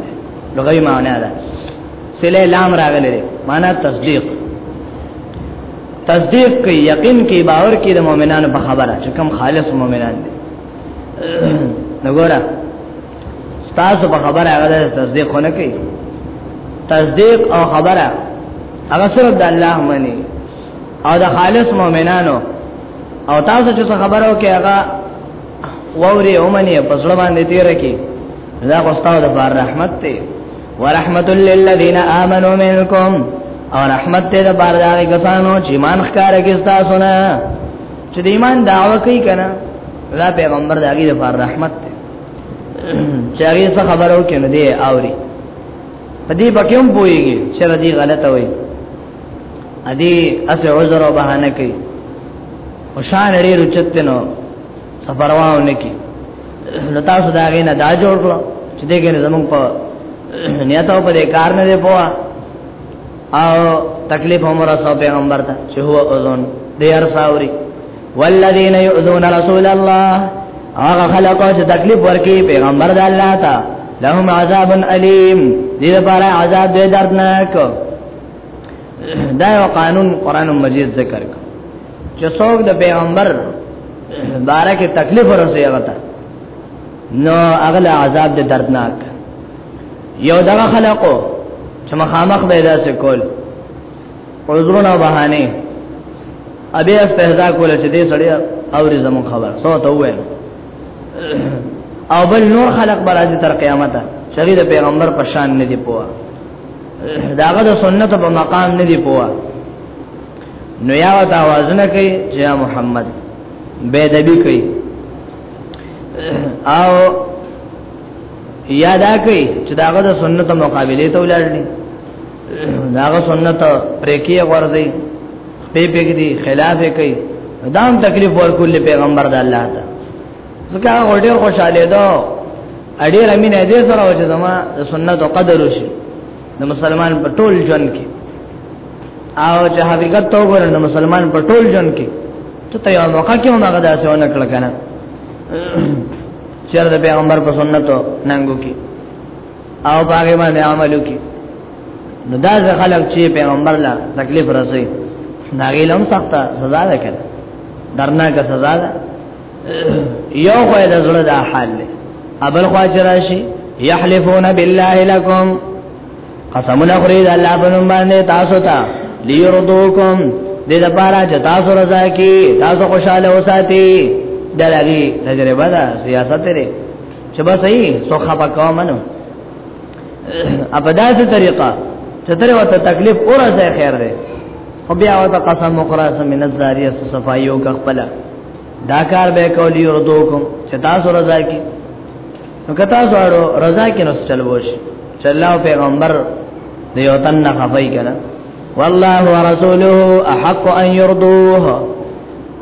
لغوي معنی ده سله لام راغله معنا تصدیق تصدیق کوي یقین کوي باور کوي د مؤمنانو په خبره چې کوم خالص مؤمنان دي نګورا تاسو په خبره هغه تصدیق نه کوي تصدیق او خبره هغه صرف د الله مني او د خالص مؤمنانو او تاسو چې خبرو کې هغه ووري اومنه په ځړ باندې تیر کې دا غوستاو د بار رحمت ته ورحمت للذین آمنوا منکم او رحمت ته د بار دغه کسانو چې مان ښکار کې تاسو نه چې د ایمان دعوه کوي کنه دا پیغمبر دغه د بار رحمت ته چې هغه څه خبرو کې نه دی اوري پدې پکې هم پويږي چې ردی غلطه وي ادي اس عذر او بهانه کوي او شان لري رچتنو سفرواو نه کوي نو تاسو دا غینه دا جوړ کړو چې دې کې زمونږ په نیت او په کار نه دی پوها او تکلیف هم رسو پیغمبر ته چې هو اذن دې ارساوري والذین یؤذون رسول الله هغه خلق چې تکلیف ورکی پیغمبر د الله ته لهم عذاب الیم دې لپاره عذاب دې دردناک دا یو قانون قران مجید ذکر کړ چې څوک د پیغمبر باره کې تکلیف ورسوي هغه ته نو هغه له عذاب د دردناک یو دغه خلقو چې مخامخ به داسې کول عذرونه بهانه ابي استهزاء کول چې دې سړی اوري زمون خبر سو ته وې او بل نور خلق برازي تر قیامت شری د پیغمبر په شان نه دی پوها داغه د سنت په مقام نه دی پوها نو یا وت आवाज نه کوي چې یا محمد بے ادبی کوي او یادا کوي چې داغه د سنت مقابله ته ولاړ دي داغه سنت پریکي ورځي په پیګ دي خلاف کوي دام تکلیف ورکول پیغمبر د الله ته ځکه هغه ډېر خوشاله ده اړیر امین دې سره چې زما سنت او قدر وشي د مسلمان په ټول ژوند کې او چې حقیقت تو ګور د مسلمان په ټول ژوند کې ته ته یو موقع کې هم هغه داسې ونه کړ کنه چیرې د پیغمبر په سنتو ننګو کې او باغې باندې عملو کې نو دا خلک چې پیغمبر لا تکلیف رسي ناګیلم سخته سزا ده کړه درناکه سزا ده یو خو د زړه دا حال دی ابل خوا چرشی یحلفون بالله لکم قسمونه خوري د الله په نوم باندې تاسو ته لیردوکم د دې لپاره چې تاسو رضا کی تاسو خوشاله اوساتی دلګي تجربه ده سیاست لري چې بس یې سوخه پکاو منو اپ داسې طریقه چې تر وته تکلیف اورځه خیر ده خو بیا وته قسم مقراسه من الزاریه صفایو کا خپل دا کار به کول یو دو کوم چې تاسو رضا کی نو کتا سوړو رضا کی نو چل وش چې الله پیغمبر د یو تن نه خفای کنه والله ورسوله احق ان يرضوه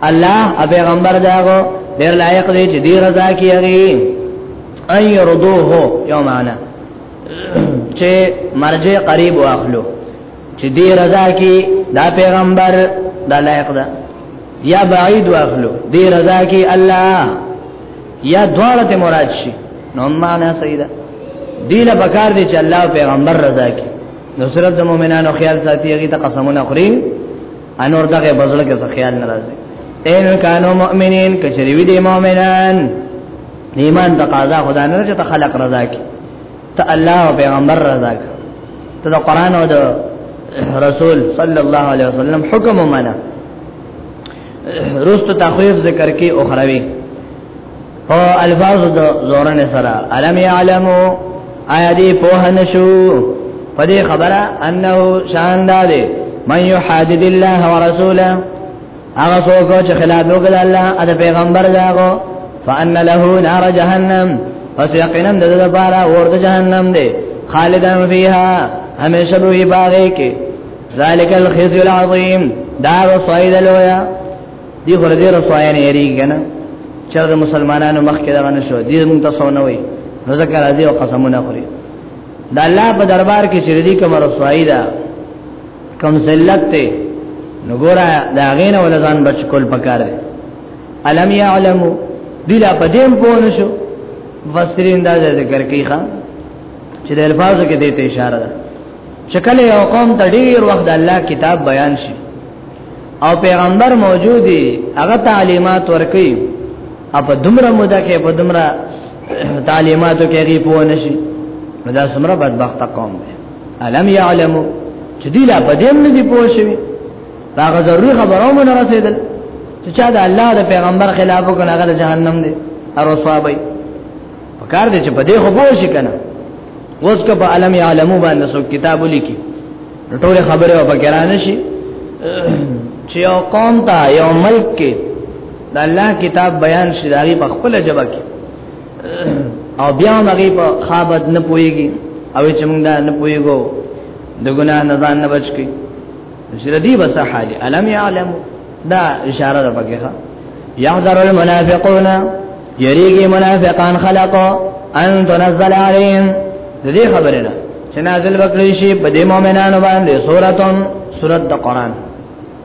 الله پیغمبر داغو ډیر لایق دی چې دی رضا کی هغه ان يرضوه یومانا چې مرجه قریب واخلو چې دې رضا کې دا پیغمبر دا لایق ده یا بعید واخلو دې رضا کې الله یا دواړه ته مراد شي نو معنا صحیح ده دیله بکار دي چې الله پیغمبر رضا کې نو صرف د مؤمنانو خیال ساتي هغه ته قسمونه خوري انور دغه بزړه کې څه خیال ناراضي ان کانو مؤمنین کچری وی دي مؤمنان ایمان تقاضا خدا نه چې خلق رضا کې ته الله او پیغمبر رضا کا ته د قران او د رسول صلی الله علیه وسلم حکم ومنه رست تخویف ذکر کې اخروی او الفاظ د زورن سره علم یعلمو آیا دی په هنشو پدې خبره انه شان دار من یحادد الله ورسوله هغه څوک چې خلاف وکړ الله او د پیغمبر داغو فان له نار جهنم پس یقینا د دې لپاره اور د جهنم دی خالدان فیها همیشه به باغی کې ذالک الخزي العظیم دا رسوی دلویا دی خور دې رسوی نه یری کنه چې د مسلمانانو مخ کې دغه نشو دې مونږ ته سونه وي نو ځکه راځي او قسمونه خوري دا الله په دربار کې چې دې کوم رسوی ده کم ذلت ته نو ګورا دا غینه ولا ځان بچ کول پکار دی علم یعلم دی لا پدیم پون شو مفسرین دا ذکر کوي ښا چې د الفاظو کې دته اشاره ده چې کله یو قوم ته ډیر وخت الله کتاب بیان شي او پیغمبر موجودي هغه تعلیمات ورکي اپ دمره مودا کې په دمره تعلیماتو کې غي پوه نشي دا سمره بدبخت قوم دی الم يعلمو چې دی لا پدیم نه دی پوه شوی هغه ضروري خبرو مون رسیدل چې چا د الله د پیغمبر خلاف وکړ هغه جهنم دی ار وصابي پکار دې چې په دې خو پوه شي کنه اوس که په عالم علمو باندې سو کتاب لیکي ټول خبره او بګران شي چې یو قوم ته یو ملک کې د الله کتاب بیان شي داغي په خپل جبه کې او بیا هغه په خابت نه پويږي او چې موږ دا نه پويګو د ګناه نه ځان نه بچ کی شردی بس حال علم يعلم دا اشاره ده پکې ښا يحذر المنافقون يريږي منافقان خلقو ان تنزل عليهم دې خبره ده چې نازل وکړي شي په دې مؤمنانو باندې سورتون سورت د قران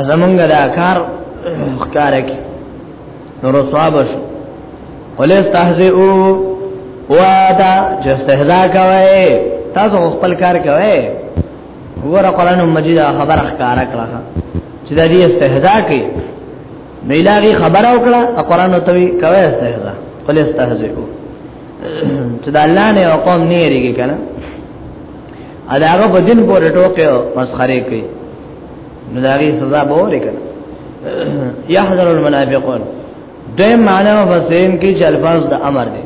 ازمنګ دا کار خکار کی نور صواب شو ولې استهزئو وادا چې استهزاء کوي تاسو خپل کار کوي وګوره قران مجید خبر خکار کړه چې د دې استهزاء کوي میلاغي خبر او کړه قران ته وی کوي استهزاء ولې استهزئو چې د الله نه او قوم نه یریږي کنه اداغه په دین پورې ټوکې او مسخره کوي نو دا غي سزا به ورکړي يحذر المنافقون دوی معنا مفسرین کې چې الفاظ د امر دي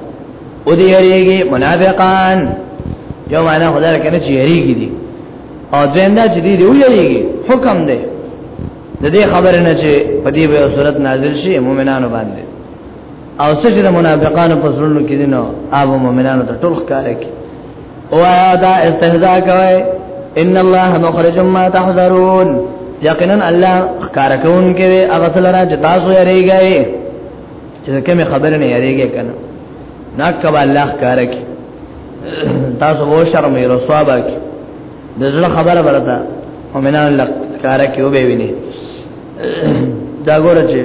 او دې هريږي منافقان یو معنا خدای کنه چې هريږي دي او دویم دا چې دې دی ویریږي حکم دی د دې خبره نه چې په دې به صورت نازل شي مؤمنانو باندې او سجده منافقانو په سرونو کې دي نو اب مؤمنانو ته ټول ښکارې وایا دا استهزاء کوي ان الله مخرج ما تحذرون یقینا الله ښکار کون کې هغه سره را چې تاسو یې ریګای چې کوم خبر نه یې ریګای کنه ناک کبا الله ښکار کې تاسو وو شرمې رسوا بک د زړه خبره ورته مؤمنان لک ښکار کې وبې ویني دا ګوره چې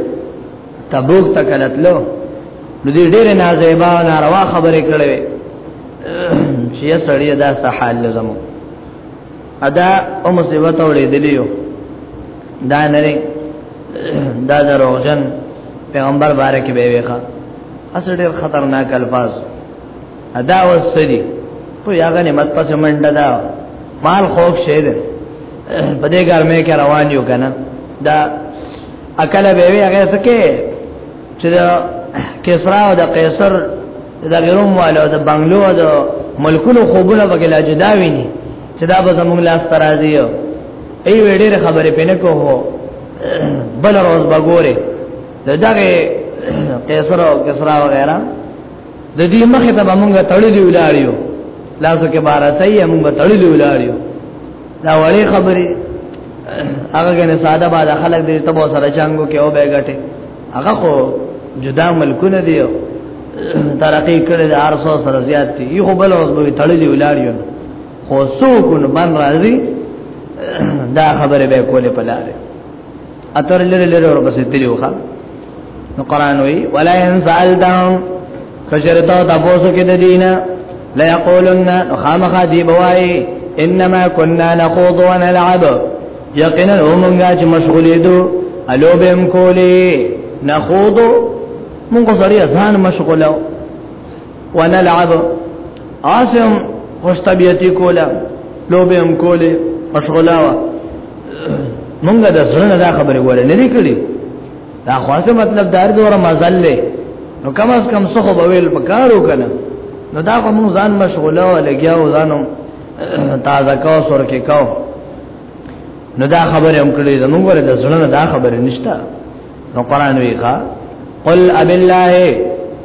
تبوک تکلتلو نو دې ډېر نازېبا ناروا خبرې کړې چې سړی دا سحال لزمو ادا او مصیبت اوریدلیو دا نری دا دروغجن پیغمبر باره کې به ویخه اصل ډیر خطرناک الفاظ ادا وسدي په یاغه نعمت پس منډه دا مال خوک شه ده په دې ګرمه کې روان یو کنه دا اکل به وی هغه سکه چې دا کسرا او د قیصر دا بیروم والو د بنگلو د ملکونو خوبونه به لا جدا ویني چې دا به زموږ لاس پر راځي ای وړي خبرې پنه کوو بل روز بګوره دغه قیصر او کسرا وغیرہ د دې مخه ته موږ تړلې ولاړیو لاسو کې بار سي موږ تړلې ولاړیو دا وړې خبرې هغه کنه ساده باده خلک دې تبو سره چنګو کې او به غټه هغه خو جدا ملکونه دی ترقی کړی د ارسو سره زیات دی یو بل اوس به تړلی ولاړیو خو څوک نو باندې راځي دا خبره به کوله په لاره اتر لره لره ور پسې تلوخه نو قران وی ولا ان سالتهم کشرتا تاسو کې د دینه لا یقولن خامخ دی بوای انما كنا نخوض ونلعب یقینا اومنګا چې مشغولې دو الو بهم کولې نخوض مونږ سره ځان مشغولو ونلعب عاصم خوش طبيعتي کولا لوبه هم کوله مشغولاوه مونږ د زړه دا خبره وره نه لیکلې دا خاصه مطلب دار دور مزل له نو کم از کم څه به ویل پکارو کنه نو دا کوم ځان مشغوله او لګیا و ځانم تازه کا سر کې کاو نو دا خبره هم کړی دا موږ ور د زړه دا خبره نشته نو قران وی ښا قل اب الله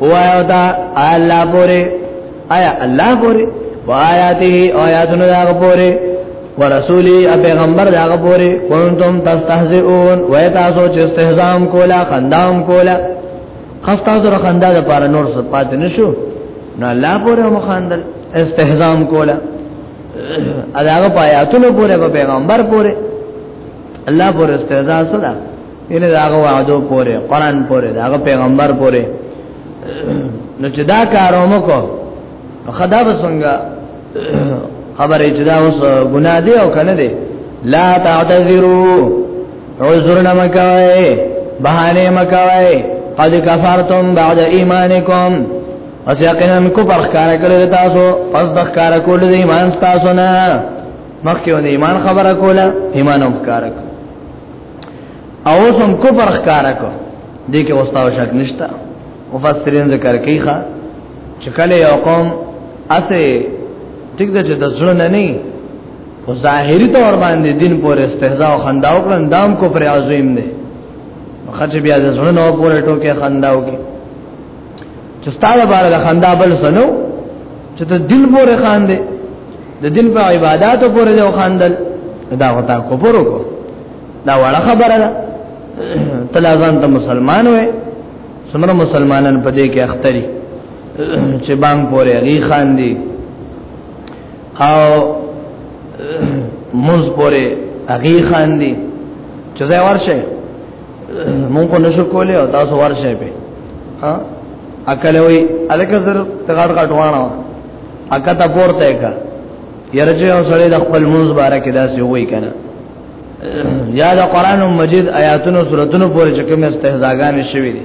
هو ایوتا الله پوره آیا الله پوره و آیاته او آیاتونو دا پوره و رسولی ا پیغمبر دا پوره کنتم تستهزئون و تاسو چې استهزام کولا خندام کولا خاصه در خندا د پاره نور څه پات نشو نو الله پوره مخاندل استهزام کولا اداغه پایاتونو پورې په پیغمبر پورې الله پورې استهزاء سره ان داغه وعده پورې قران پورې داغه پیغمبر پورې نو چې دا کاروم کو خدا بسنګ خبرې چې دا اوس ګناه دی او کنه دی لا تعتذروا عذرنا مکوي بهانه مکوي قد کفرتم بعد ایمانکم پس یقینا کو پر ښکار کړی تاسو پس د ښکار کول د ایمان تاسو نه مخکې د ایمان خبره کوله ایمان هم ښکار کو او سم کو پر ښکار کو دې کې واستاو شک نشتا مفسرین ذکر کوي ښا چې کله یو قوم اته ټیک ده چې د زړه نه نه او ظاهری تور باندې دین پورې استهزاء او خندا او کړندام کو پر عظیم دی خچ بیا د زړه نو پورې ټوکې خندا وکړي چې ستاره بار د خندا بل سنو چې ته دل پورې خاندې د دل په عبادت پورې جو خاندل دا وتا کفر وکړو دا وړه خبره ده تلازان ته مسلمان وې سمره مسلمانان په دې کې اختري چې بانګ پورې غي خاندي او موز پورې غي خاندي چې ځای ورشه مونږ کو نشو کولای او تاسو ورشه په ها اکل وی الکه زر تغار غټ وانه اکا تا پورته کا یره چې او سړی د خپل منځ باره کې داسې وای کنه یا د قران مجید آیاتونو سوراتونو پورې چې کوم استهزاءګان شوي دي